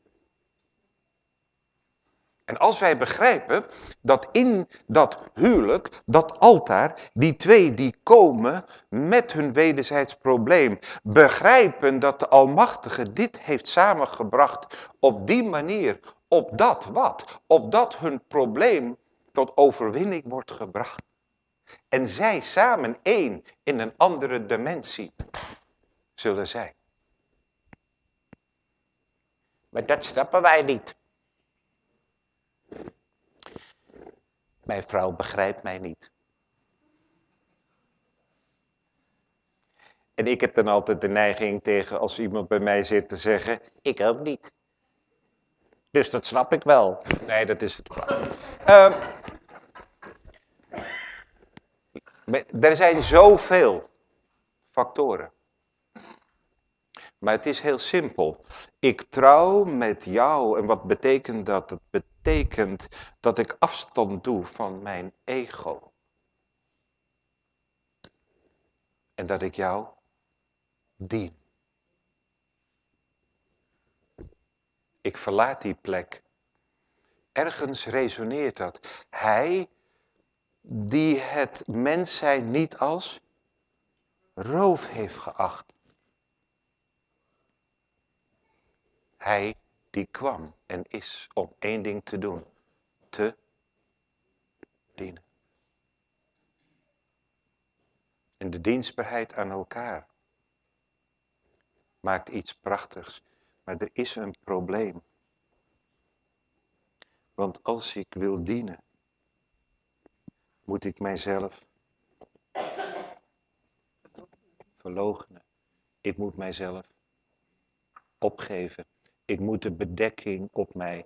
En als wij begrijpen dat in dat huwelijk, dat altaar, die twee die komen met hun wederzijds probleem, begrijpen dat de Almachtige dit heeft samengebracht op die manier, op dat wat, op dat hun probleem tot overwinning wordt gebracht. En zij samen één in een andere dimensie zullen zijn. Maar dat snappen wij niet. Mijn vrouw begrijpt mij niet. En ik heb dan altijd de neiging tegen als iemand bij mij zit te zeggen, ik ook niet. Dus dat snap ik wel. Nee, dat is het. Uh, er zijn zoveel factoren. Maar het is heel simpel. Ik trouw met jou. En wat betekent dat? Het betekent dat ik afstand doe van mijn ego. En dat ik jou dien. Ik verlaat die plek. Ergens resoneert dat. Hij die het mens zijn niet als roof heeft geacht. Hij die kwam en is om één ding te doen. Te dienen. En de dienstbaarheid aan elkaar maakt iets prachtigs. Maar er is een probleem. Want als ik wil dienen, moet ik mijzelf verloochenen. Ik moet mijzelf opgeven. Ik moet de bedekking op mij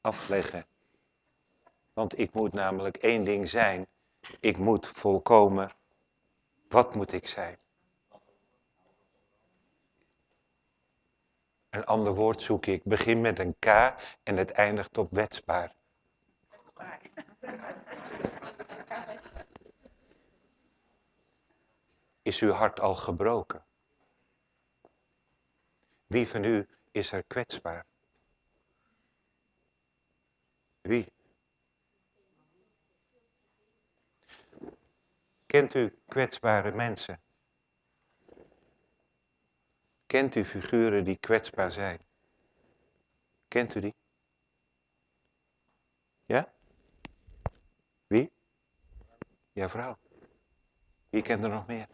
afleggen. Want ik moet namelijk één ding zijn. Ik moet volkomen. Wat moet ik zijn? Een ander woord zoek ik. Begin met een K en het eindigt op wetsbaar. Is uw hart al gebroken? Wie van u is er kwetsbaar? Wie? Kent u kwetsbare mensen? Kent u figuren die kwetsbaar zijn? Kent u die? Ja? Wie? Ja, vrouw. Wie kent er nog meer?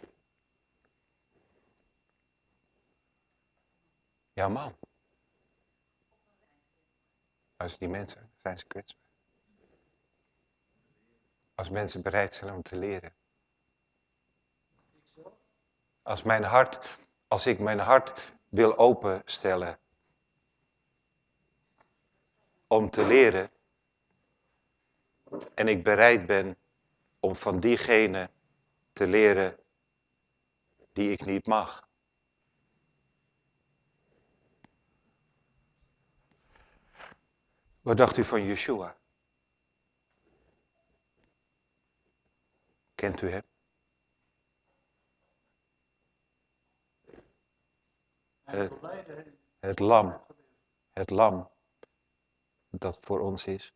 Jouw man. Als die mensen zijn ze kwetsbaar. Als mensen bereid zijn om te leren. Als mijn hart, als ik mijn hart wil openstellen om te leren en ik bereid ben om van diegene te leren die ik niet mag. Wat dacht u van Yeshua? Kent u hem? Het, het lam, het lam dat voor ons is.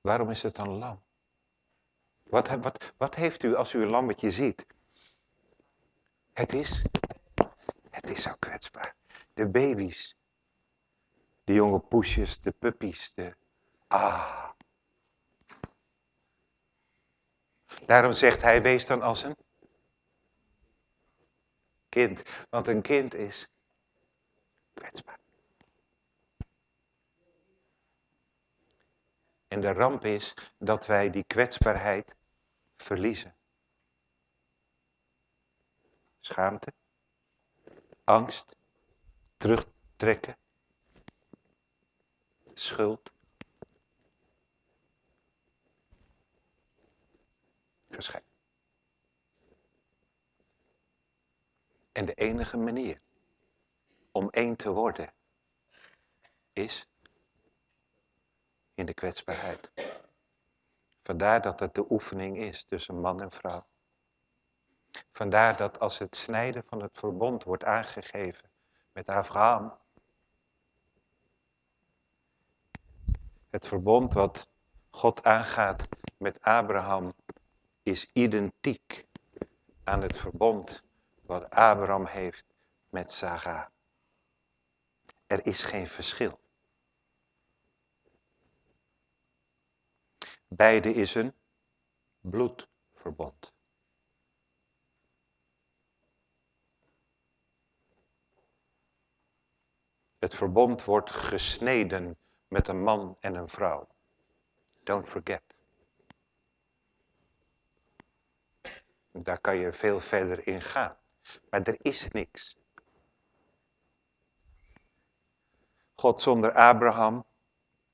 Waarom is het dan lam? Wat, wat, wat heeft u als u een lammetje ziet? Het is, het is zo kwetsbaar. De baby's, de jonge poesjes, de puppies, de... Ah. Daarom zegt hij, wees dan als een kind. Want een kind is kwetsbaar. En de ramp is dat wij die kwetsbaarheid verliezen. Schaamte, angst, terugtrekken, schuld, geschenk. En de enige manier om één te worden is in de kwetsbaarheid. Vandaar dat het de oefening is tussen man en vrouw. Vandaar dat als het snijden van het verbond wordt aangegeven met Abraham, het verbond wat God aangaat met Abraham is identiek aan het verbond wat Abraham heeft met Sarah. Er is geen verschil. Beide is een bloedverbond. Het verbond wordt gesneden met een man en een vrouw. Don't forget. Daar kan je veel verder in gaan. Maar er is niks. God zonder Abraham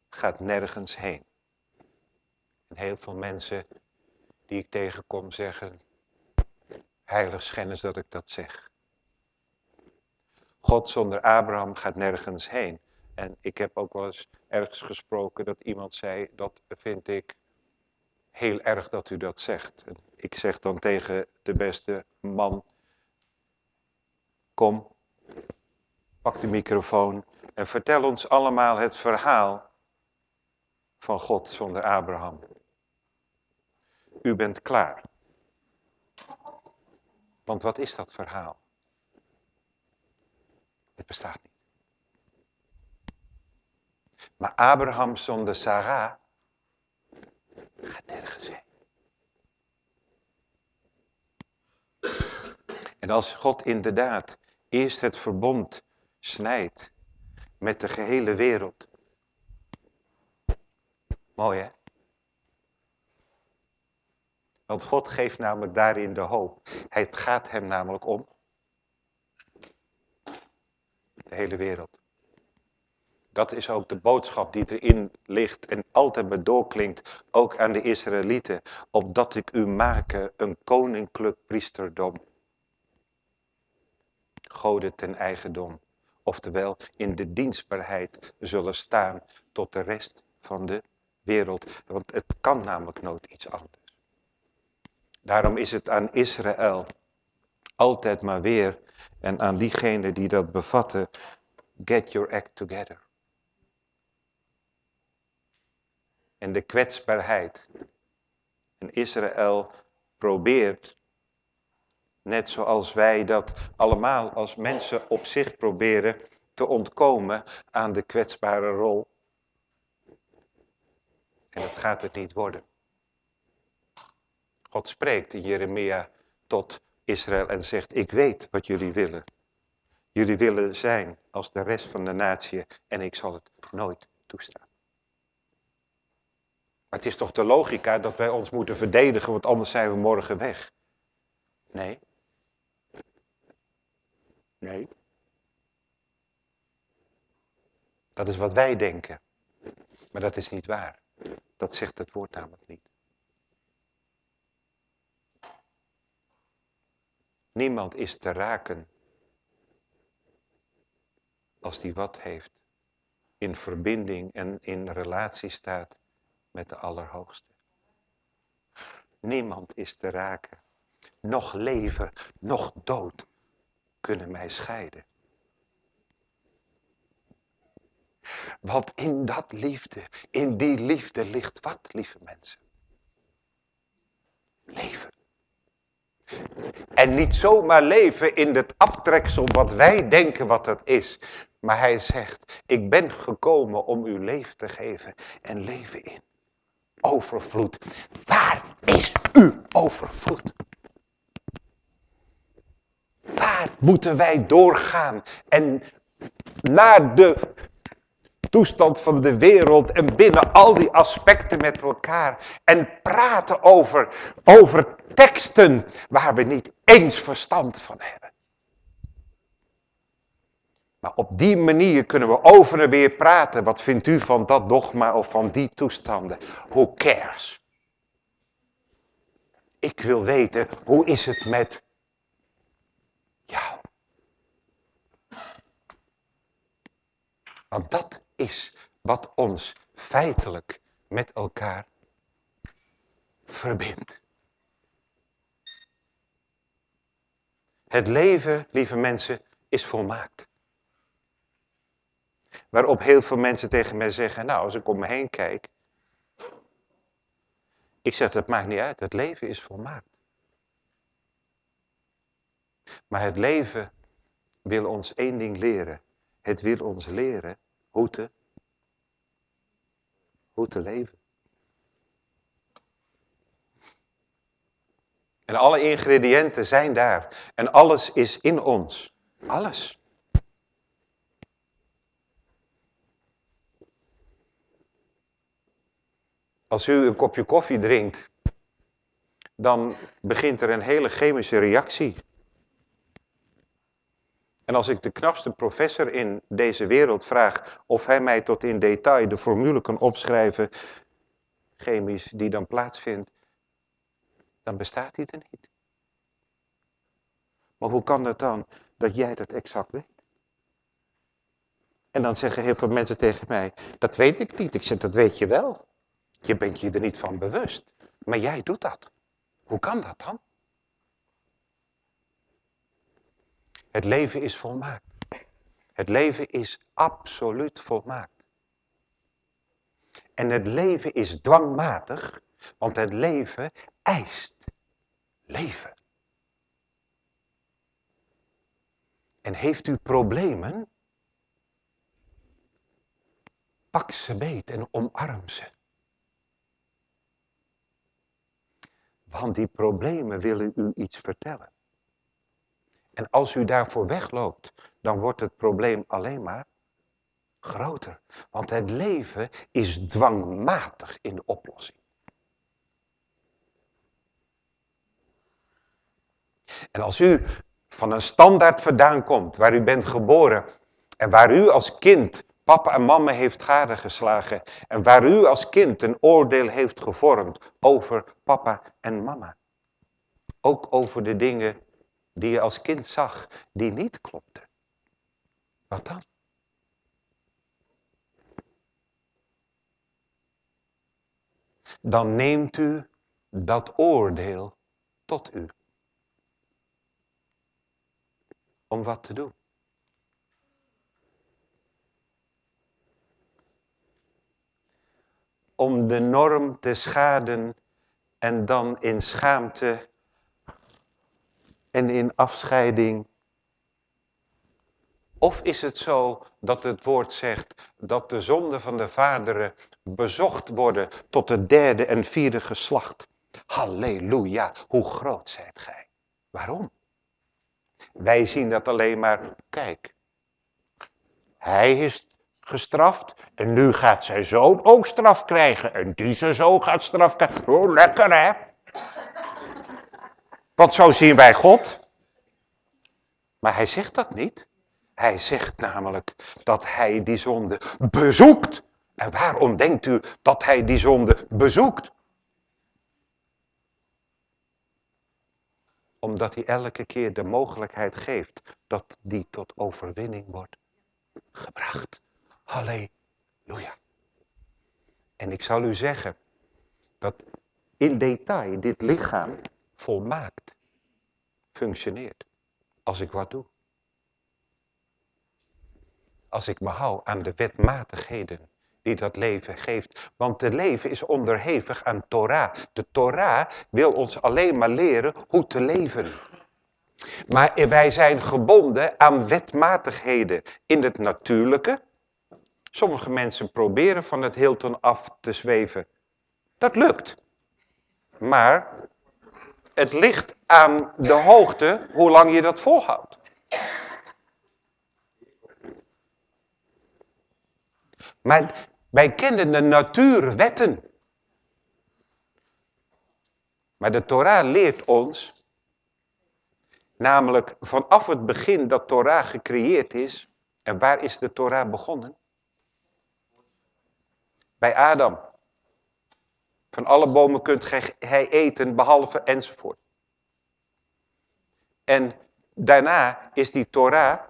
gaat nergens heen. En heel veel mensen die ik tegenkom zeggen, heilig schennis dat ik dat zeg. God zonder Abraham gaat nergens heen. En ik heb ook wel eens ergens gesproken dat iemand zei, dat vind ik heel erg dat u dat zegt. Ik zeg dan tegen de beste man, kom, pak de microfoon en vertel ons allemaal het verhaal van God zonder Abraham. U bent klaar. Want wat is dat verhaal? Dat bestaat niet. Maar Abraham zonder Sarah gaat nergens heen. En als God inderdaad eerst het verbond snijdt met de gehele wereld. Mooi hè? Want God geeft namelijk daarin de hoop. Het gaat hem namelijk om. De hele wereld. Dat is ook de boodschap die erin ligt en altijd maar doorklinkt, ook aan de Israëlieten. Opdat ik u maken een koninklijk priesterdom. Goden ten eigendom. Oftewel in de dienstbaarheid zullen staan tot de rest van de wereld. Want het kan namelijk nooit iets anders. Daarom is het aan Israël altijd maar weer en aan diegenen die dat bevatten, get your act together. En de kwetsbaarheid. En Israël probeert, net zoals wij dat allemaal als mensen op zich proberen, te ontkomen aan de kwetsbare rol. En dat gaat het niet worden. God spreekt in Jeremia tot Israël en zegt, ik weet wat jullie willen. Jullie willen zijn als de rest van de natie en ik zal het nooit toestaan. Maar het is toch de logica dat wij ons moeten verdedigen, want anders zijn we morgen weg. Nee. Nee. Dat is wat wij denken. Maar dat is niet waar. Dat zegt het woord namelijk niet. Niemand is te raken als die wat heeft, in verbinding en in relatie staat met de Allerhoogste. Niemand is te raken. Nog leven, nog dood kunnen mij scheiden. Want in dat liefde, in die liefde ligt wat, lieve mensen? Leven. En niet zomaar leven in het aftreksel wat wij denken wat het is. Maar hij zegt, ik ben gekomen om u leven te geven en leven in overvloed. Waar is uw overvloed? Waar moeten wij doorgaan en naar de toestand van de wereld en binnen al die aspecten met elkaar en praten over, over teksten waar we niet eens verstand van hebben. Op die manier kunnen we over en weer praten. Wat vindt u van dat dogma of van die toestanden? Who cares? Ik wil weten, hoe is het met jou? Want dat is wat ons feitelijk met elkaar verbindt. Het leven, lieve mensen, is volmaakt. Waarop heel veel mensen tegen mij zeggen, nou als ik om me heen kijk. Ik zeg, dat maakt niet uit, het leven is volmaakt. Maar het leven wil ons één ding leren. Het wil ons leren hoe te, hoe te leven. En alle ingrediënten zijn daar. En alles is in ons. Alles. Als u een kopje koffie drinkt, dan begint er een hele chemische reactie. En als ik de knapste professor in deze wereld vraag of hij mij tot in detail de formule kan opschrijven, chemisch, die dan plaatsvindt, dan bestaat die er niet. Maar hoe kan het dan dat jij dat exact weet? En dan zeggen heel veel mensen tegen mij, dat weet ik niet. Ik zeg, dat weet je wel. Je bent je er niet van bewust. Maar jij doet dat. Hoe kan dat dan? Het leven is volmaakt. Het leven is absoluut volmaakt. En het leven is dwangmatig, want het leven eist leven. En heeft u problemen? pak ze beet en omarm ze. Want die problemen willen u iets vertellen. En als u daarvoor wegloopt, dan wordt het probleem alleen maar groter. Want het leven is dwangmatig in de oplossing. En als u van een standaard vandaan komt, waar u bent geboren en waar u als kind papa en mama heeft gadegeslagen en waar u als kind een oordeel heeft gevormd over papa en mama. Ook over de dingen die je als kind zag, die niet klopten. Wat dan? Dan neemt u dat oordeel tot u. Om wat te doen? Om de norm te schaden en dan in schaamte en in afscheiding? Of is het zo dat het woord zegt dat de zonden van de vaderen bezocht worden tot het derde en vierde geslacht? Halleluja, hoe groot zijt gij? Waarom? Wij zien dat alleen maar, kijk, hij is gestraft en nu gaat zijn zoon ook straf krijgen. En die zijn zoon gaat straf krijgen. Oh, lekker hè? Want zo zien wij God. Maar hij zegt dat niet. Hij zegt namelijk dat hij die zonde bezoekt. En waarom denkt u dat hij die zonde bezoekt? Omdat hij elke keer de mogelijkheid geeft dat die tot overwinning wordt gebracht. Halleluja. En ik zal u zeggen dat in detail dit lichaam volmaakt functioneert. Als ik wat doe. Als ik me hou aan de wetmatigheden die dat leven geeft. Want het leven is onderhevig aan Torah. De Torah wil ons alleen maar leren hoe te leven. Maar wij zijn gebonden aan wetmatigheden in het natuurlijke. Sommige mensen proberen van het Hilton af te zweven. Dat lukt. Maar het ligt aan de hoogte hoe lang je dat volhoudt. Maar wij kennen de natuurwetten. Maar de Torah leert ons, namelijk vanaf het begin dat Torah gecreëerd is, en waar is de Torah begonnen? Bij Adam. Van alle bomen kunt gij eten, behalve enzovoort. En daarna is die Torah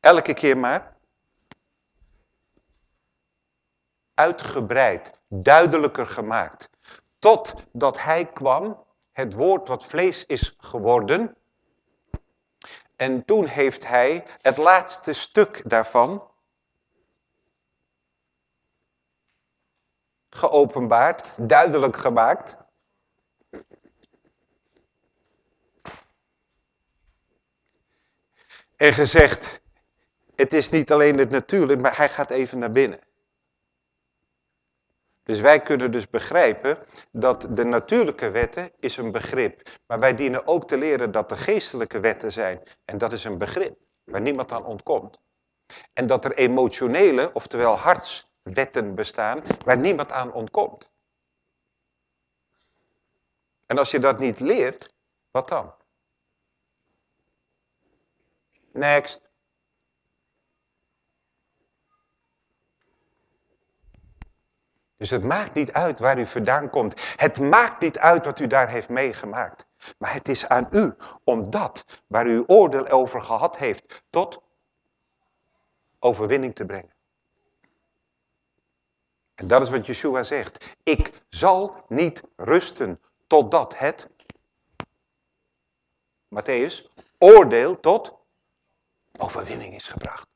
elke keer maar uitgebreid, duidelijker gemaakt. Totdat hij kwam, het woord wat vlees is geworden. En toen heeft hij het laatste stuk daarvan geopenbaard, duidelijk gemaakt. En gezegd, het is niet alleen het natuurlijk, maar hij gaat even naar binnen. Dus wij kunnen dus begrijpen dat de natuurlijke wetten is een begrip. Maar wij dienen ook te leren dat er geestelijke wetten zijn. En dat is een begrip waar niemand aan ontkomt. En dat er emotionele, oftewel hartswetten bestaan waar niemand aan ontkomt. En als je dat niet leert, wat dan? Next. Dus het maakt niet uit waar u vandaan komt. Het maakt niet uit wat u daar heeft meegemaakt. Maar het is aan u om dat waar u oordeel over gehad heeft, tot overwinning te brengen. En dat is wat Yeshua zegt. Ik zal niet rusten totdat het, Matthäus, oordeel tot overwinning is gebracht.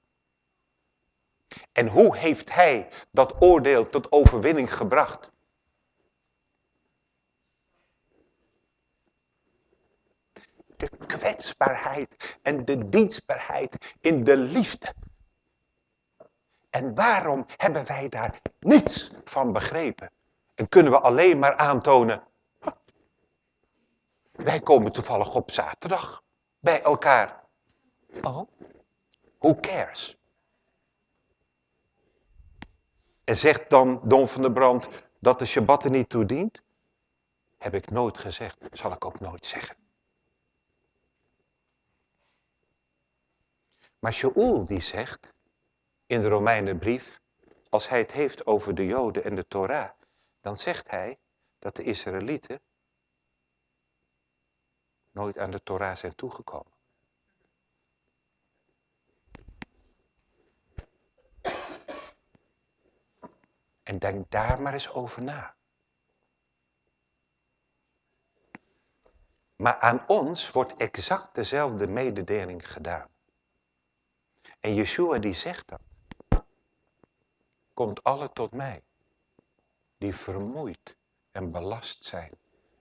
En hoe heeft hij dat oordeel tot overwinning gebracht? De kwetsbaarheid en de dienstbaarheid in de liefde. En waarom hebben wij daar niets van begrepen? En kunnen we alleen maar aantonen, wij komen toevallig op zaterdag bij elkaar. Oh, who cares? En zegt dan Don van der Brand dat de Shabbat er niet toe dient? Heb ik nooit gezegd, zal ik ook nooit zeggen. Maar Shaul die zegt in de Romeinenbrief, als hij het heeft over de Joden en de Torah, dan zegt hij dat de Israëlieten nooit aan de Torah zijn toegekomen. En denk daar maar eens over na. Maar aan ons wordt exact dezelfde mededeling gedaan. En Yeshua die zegt dat. Komt alle tot mij, die vermoeid en belast zijn.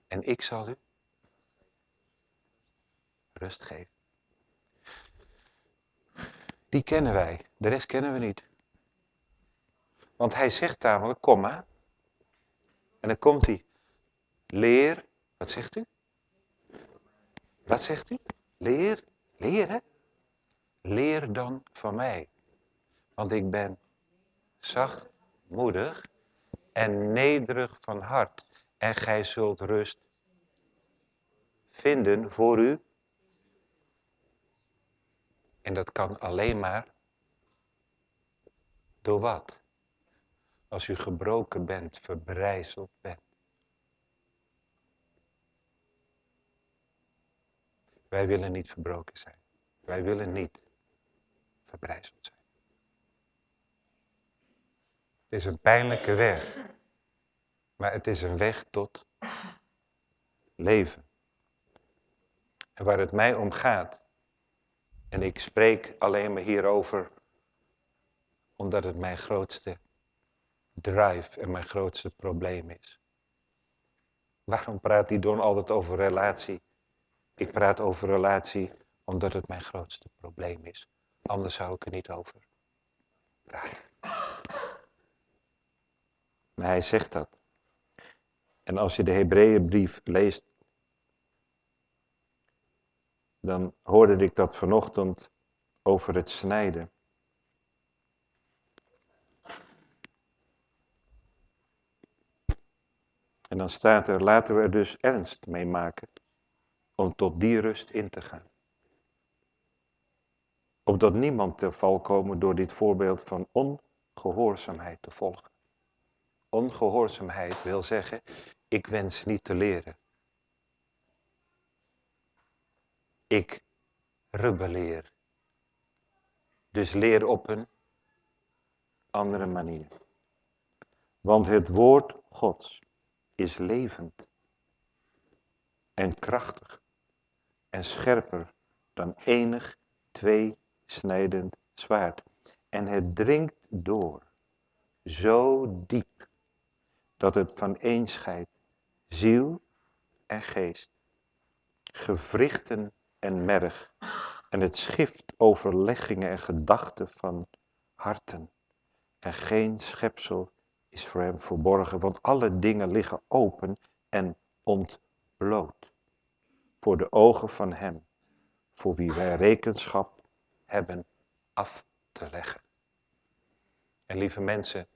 En ik zal u rust geven. Die kennen wij, de rest kennen we niet. Want hij zegt namelijk, kom maar. En dan komt hij. Leer, wat zegt u? Wat zegt u? Leer, leer hè? Leer dan van mij. Want ik ben zachtmoedig en nederig van hart. En gij zult rust vinden voor u. En dat kan alleen maar door wat? Als u gebroken bent, verbrijzeld bent. Wij willen niet verbroken zijn. Wij willen niet verbrijzeld zijn. Is een pijnlijke weg, maar het is een weg tot leven. En waar het mij om gaat, en ik spreek alleen maar hierover omdat het mijn grootste drive en mijn grootste probleem is. Waarom praat die Don altijd over relatie? Ik praat over relatie omdat het mijn grootste probleem is. Anders zou ik er niet over praten. Maar hij zegt dat. En als je de Hebreeënbrief leest, dan hoorde ik dat vanochtend over het snijden. En dan staat er, laten we er dus ernst mee maken om tot die rust in te gaan. Opdat niemand te val komen door dit voorbeeld van ongehoorzaamheid te volgen. Ongehoorzaamheid wil zeggen, ik wens niet te leren. Ik rebelleer. Dus leer op een andere manier. Want het woord Gods is levend en krachtig en scherper dan enig tweesnijdend zwaard. En het dringt door, zo diep, dat het van scheidt, ziel en geest, gewrichten en merg, en het schift overleggingen en gedachten van harten. En geen schepsel is voor hem verborgen, want alle dingen liggen open en ontbloot voor de ogen van hem, voor wie wij rekenschap hebben af te leggen. En lieve mensen,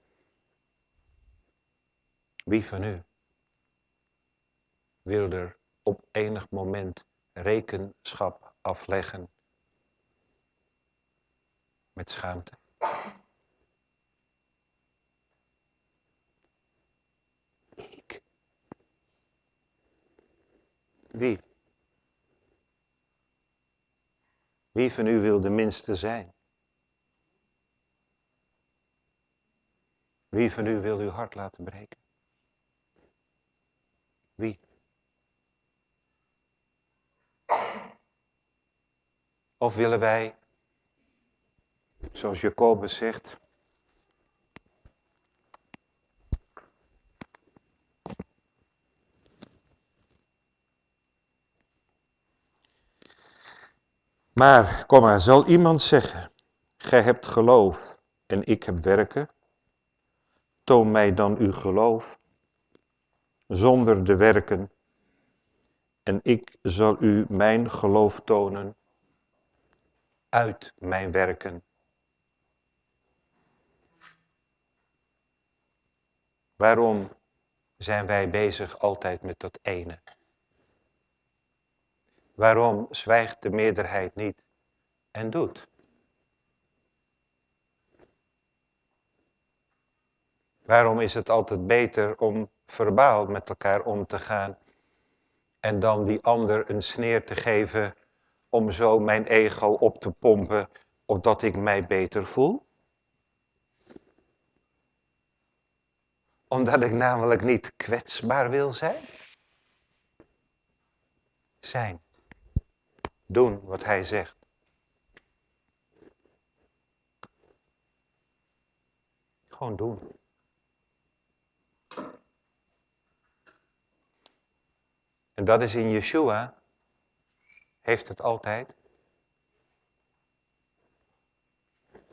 wie van u wil er op enig moment rekenschap afleggen met schaamte? Ik. Wie? Wie van u wil de minste zijn? Wie van u wil uw hart laten breken? Wie? Of willen wij, zoals Jacobus zegt, Maar, kom maar, zal iemand zeggen, gij hebt geloof en ik heb werken. Toon mij dan uw geloof zonder de werken en ik zal u mijn geloof tonen uit mijn werken. Waarom zijn wij bezig altijd met dat ene? Waarom zwijgt de meerderheid niet en doet? Waarom is het altijd beter om verbaal met elkaar om te gaan en dan die ander een sneer te geven om zo mijn ego op te pompen, opdat ik mij beter voel? Omdat ik namelijk niet kwetsbaar wil zijn? Zijn. Doen wat hij zegt. Gewoon doen. En dat is in Yeshua, heeft het altijd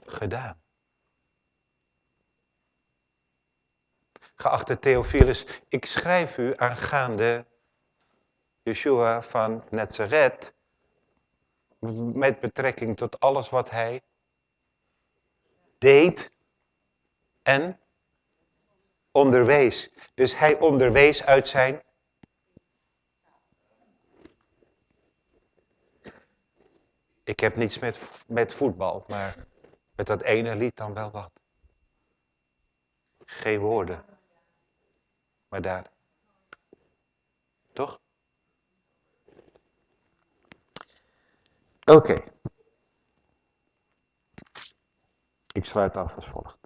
gedaan. Geachte Theophilus, ik schrijf u aangaande Yeshua van Nazareth met betrekking tot alles wat hij deed en onderwees. Dus hij onderwees uit zijn Ik heb niets met, met voetbal, maar met dat ene lied dan wel wat. Geen woorden. Maar daar. Toch? Oké. Ik sluit af als volgt.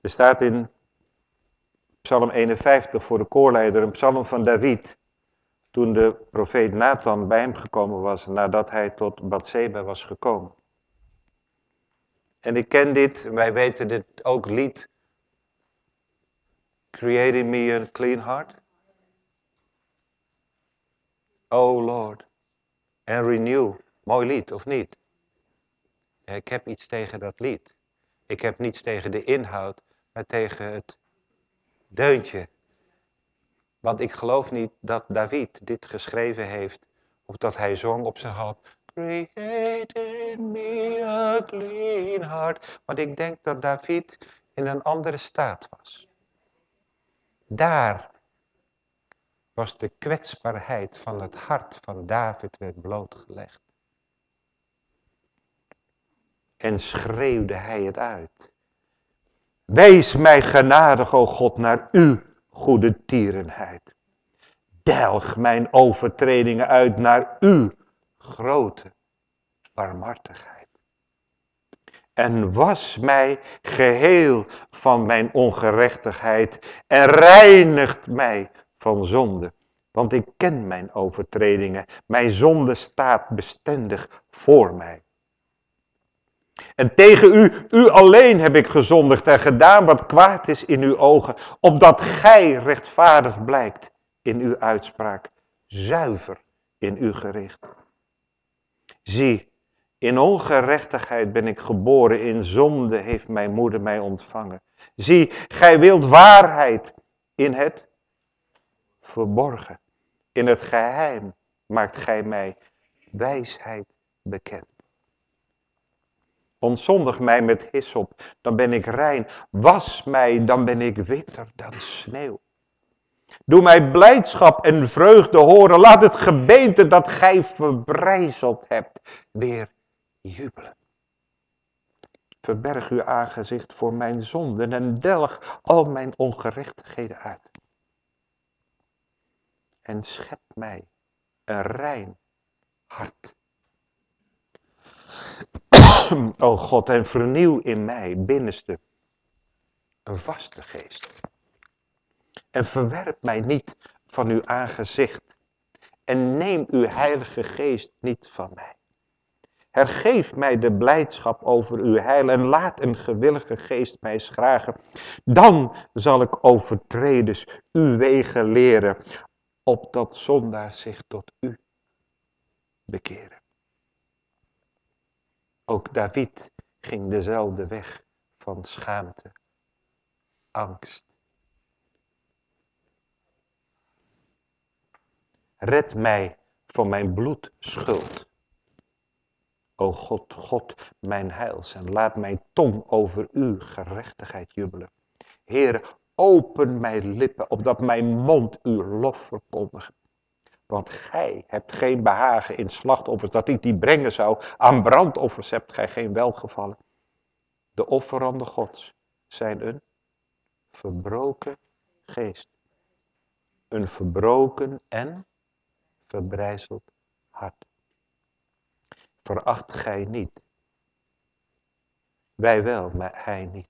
Er staat in Psalm 51 voor de koorleider, een psalm van David toen de profeet Nathan bij hem gekomen was nadat hij tot Bathseba was gekomen. En ik ken dit, wij weten dit ook lied. Creating me a clean heart. Oh Lord. En renew. Mooi lied, of niet? ik heb iets tegen dat lied. Ik heb niets tegen de inhoud, maar tegen het deuntje want ik geloof niet dat David dit geschreven heeft, of dat hij zong op zijn hand. Create in me a clean heart. Want ik denk dat David in een andere staat was. Daar was de kwetsbaarheid van het hart van David werd blootgelegd. En schreeuwde hij het uit. Wees mij genadig, o God, naar u goede tierenheid. Delg mijn overtredingen uit naar uw grote barmhartigheid. En was mij geheel van mijn ongerechtigheid en reinigt mij van zonde. Want ik ken mijn overtredingen, mijn zonde staat bestendig voor mij. En tegen u, u alleen heb ik gezondigd en gedaan wat kwaad is in uw ogen, opdat gij rechtvaardig blijkt in uw uitspraak, zuiver in uw gericht. Zie, in ongerechtigheid ben ik geboren, in zonde heeft mijn moeder mij ontvangen. Zie, gij wilt waarheid in het verborgen. In het geheim maakt gij mij wijsheid bekend. Ontzondig mij met hyssop, dan ben ik rein. Was mij, dan ben ik witter dan sneeuw. Doe mij blijdschap en vreugde horen. Laat het gebeente dat gij verbrijzeld hebt weer jubelen. Verberg uw aangezicht voor mijn zonden en delg al mijn ongerechtigheden uit. En schep mij een rein hart o God, en vernieuw in mij binnenste een vaste geest. En verwerp mij niet van uw aangezicht. En neem uw heilige geest niet van mij. Hergeef mij de blijdschap over uw heil en laat een gewillige geest mij schragen. Dan zal ik overtreders uw wegen leren, opdat zondaars zich tot u bekeren. Ook David ging dezelfde weg van schaamte, angst. Red mij van mijn bloedschuld. O God, God, mijn heils, en laat mijn tong over uw gerechtigheid jubelen. Heere, open mijn lippen, opdat mijn mond uw lof verkondigt. Want gij hebt geen behagen in slachtoffers, dat ik die brengen zou. Aan brandoffers hebt gij geen welgevallen. De offeranden gods zijn een verbroken geest. Een verbroken en verbrijzeld hart. Veracht gij niet. Wij wel, maar hij niet.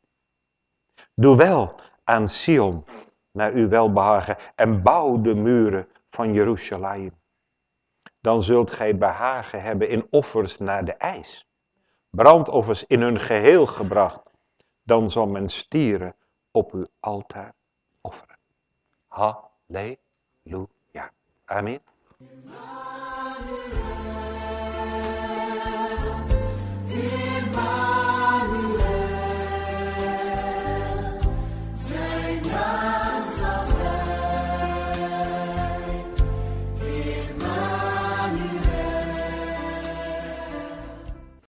Doe wel aan Sion naar uw welbehagen en bouw de muren van Jeruzalem. Dan zult gij behagen hebben in offers naar de ijs. Brandoffers in hun geheel gebracht. Dan zal men stieren op uw altaar offeren. Halleluja. Amen.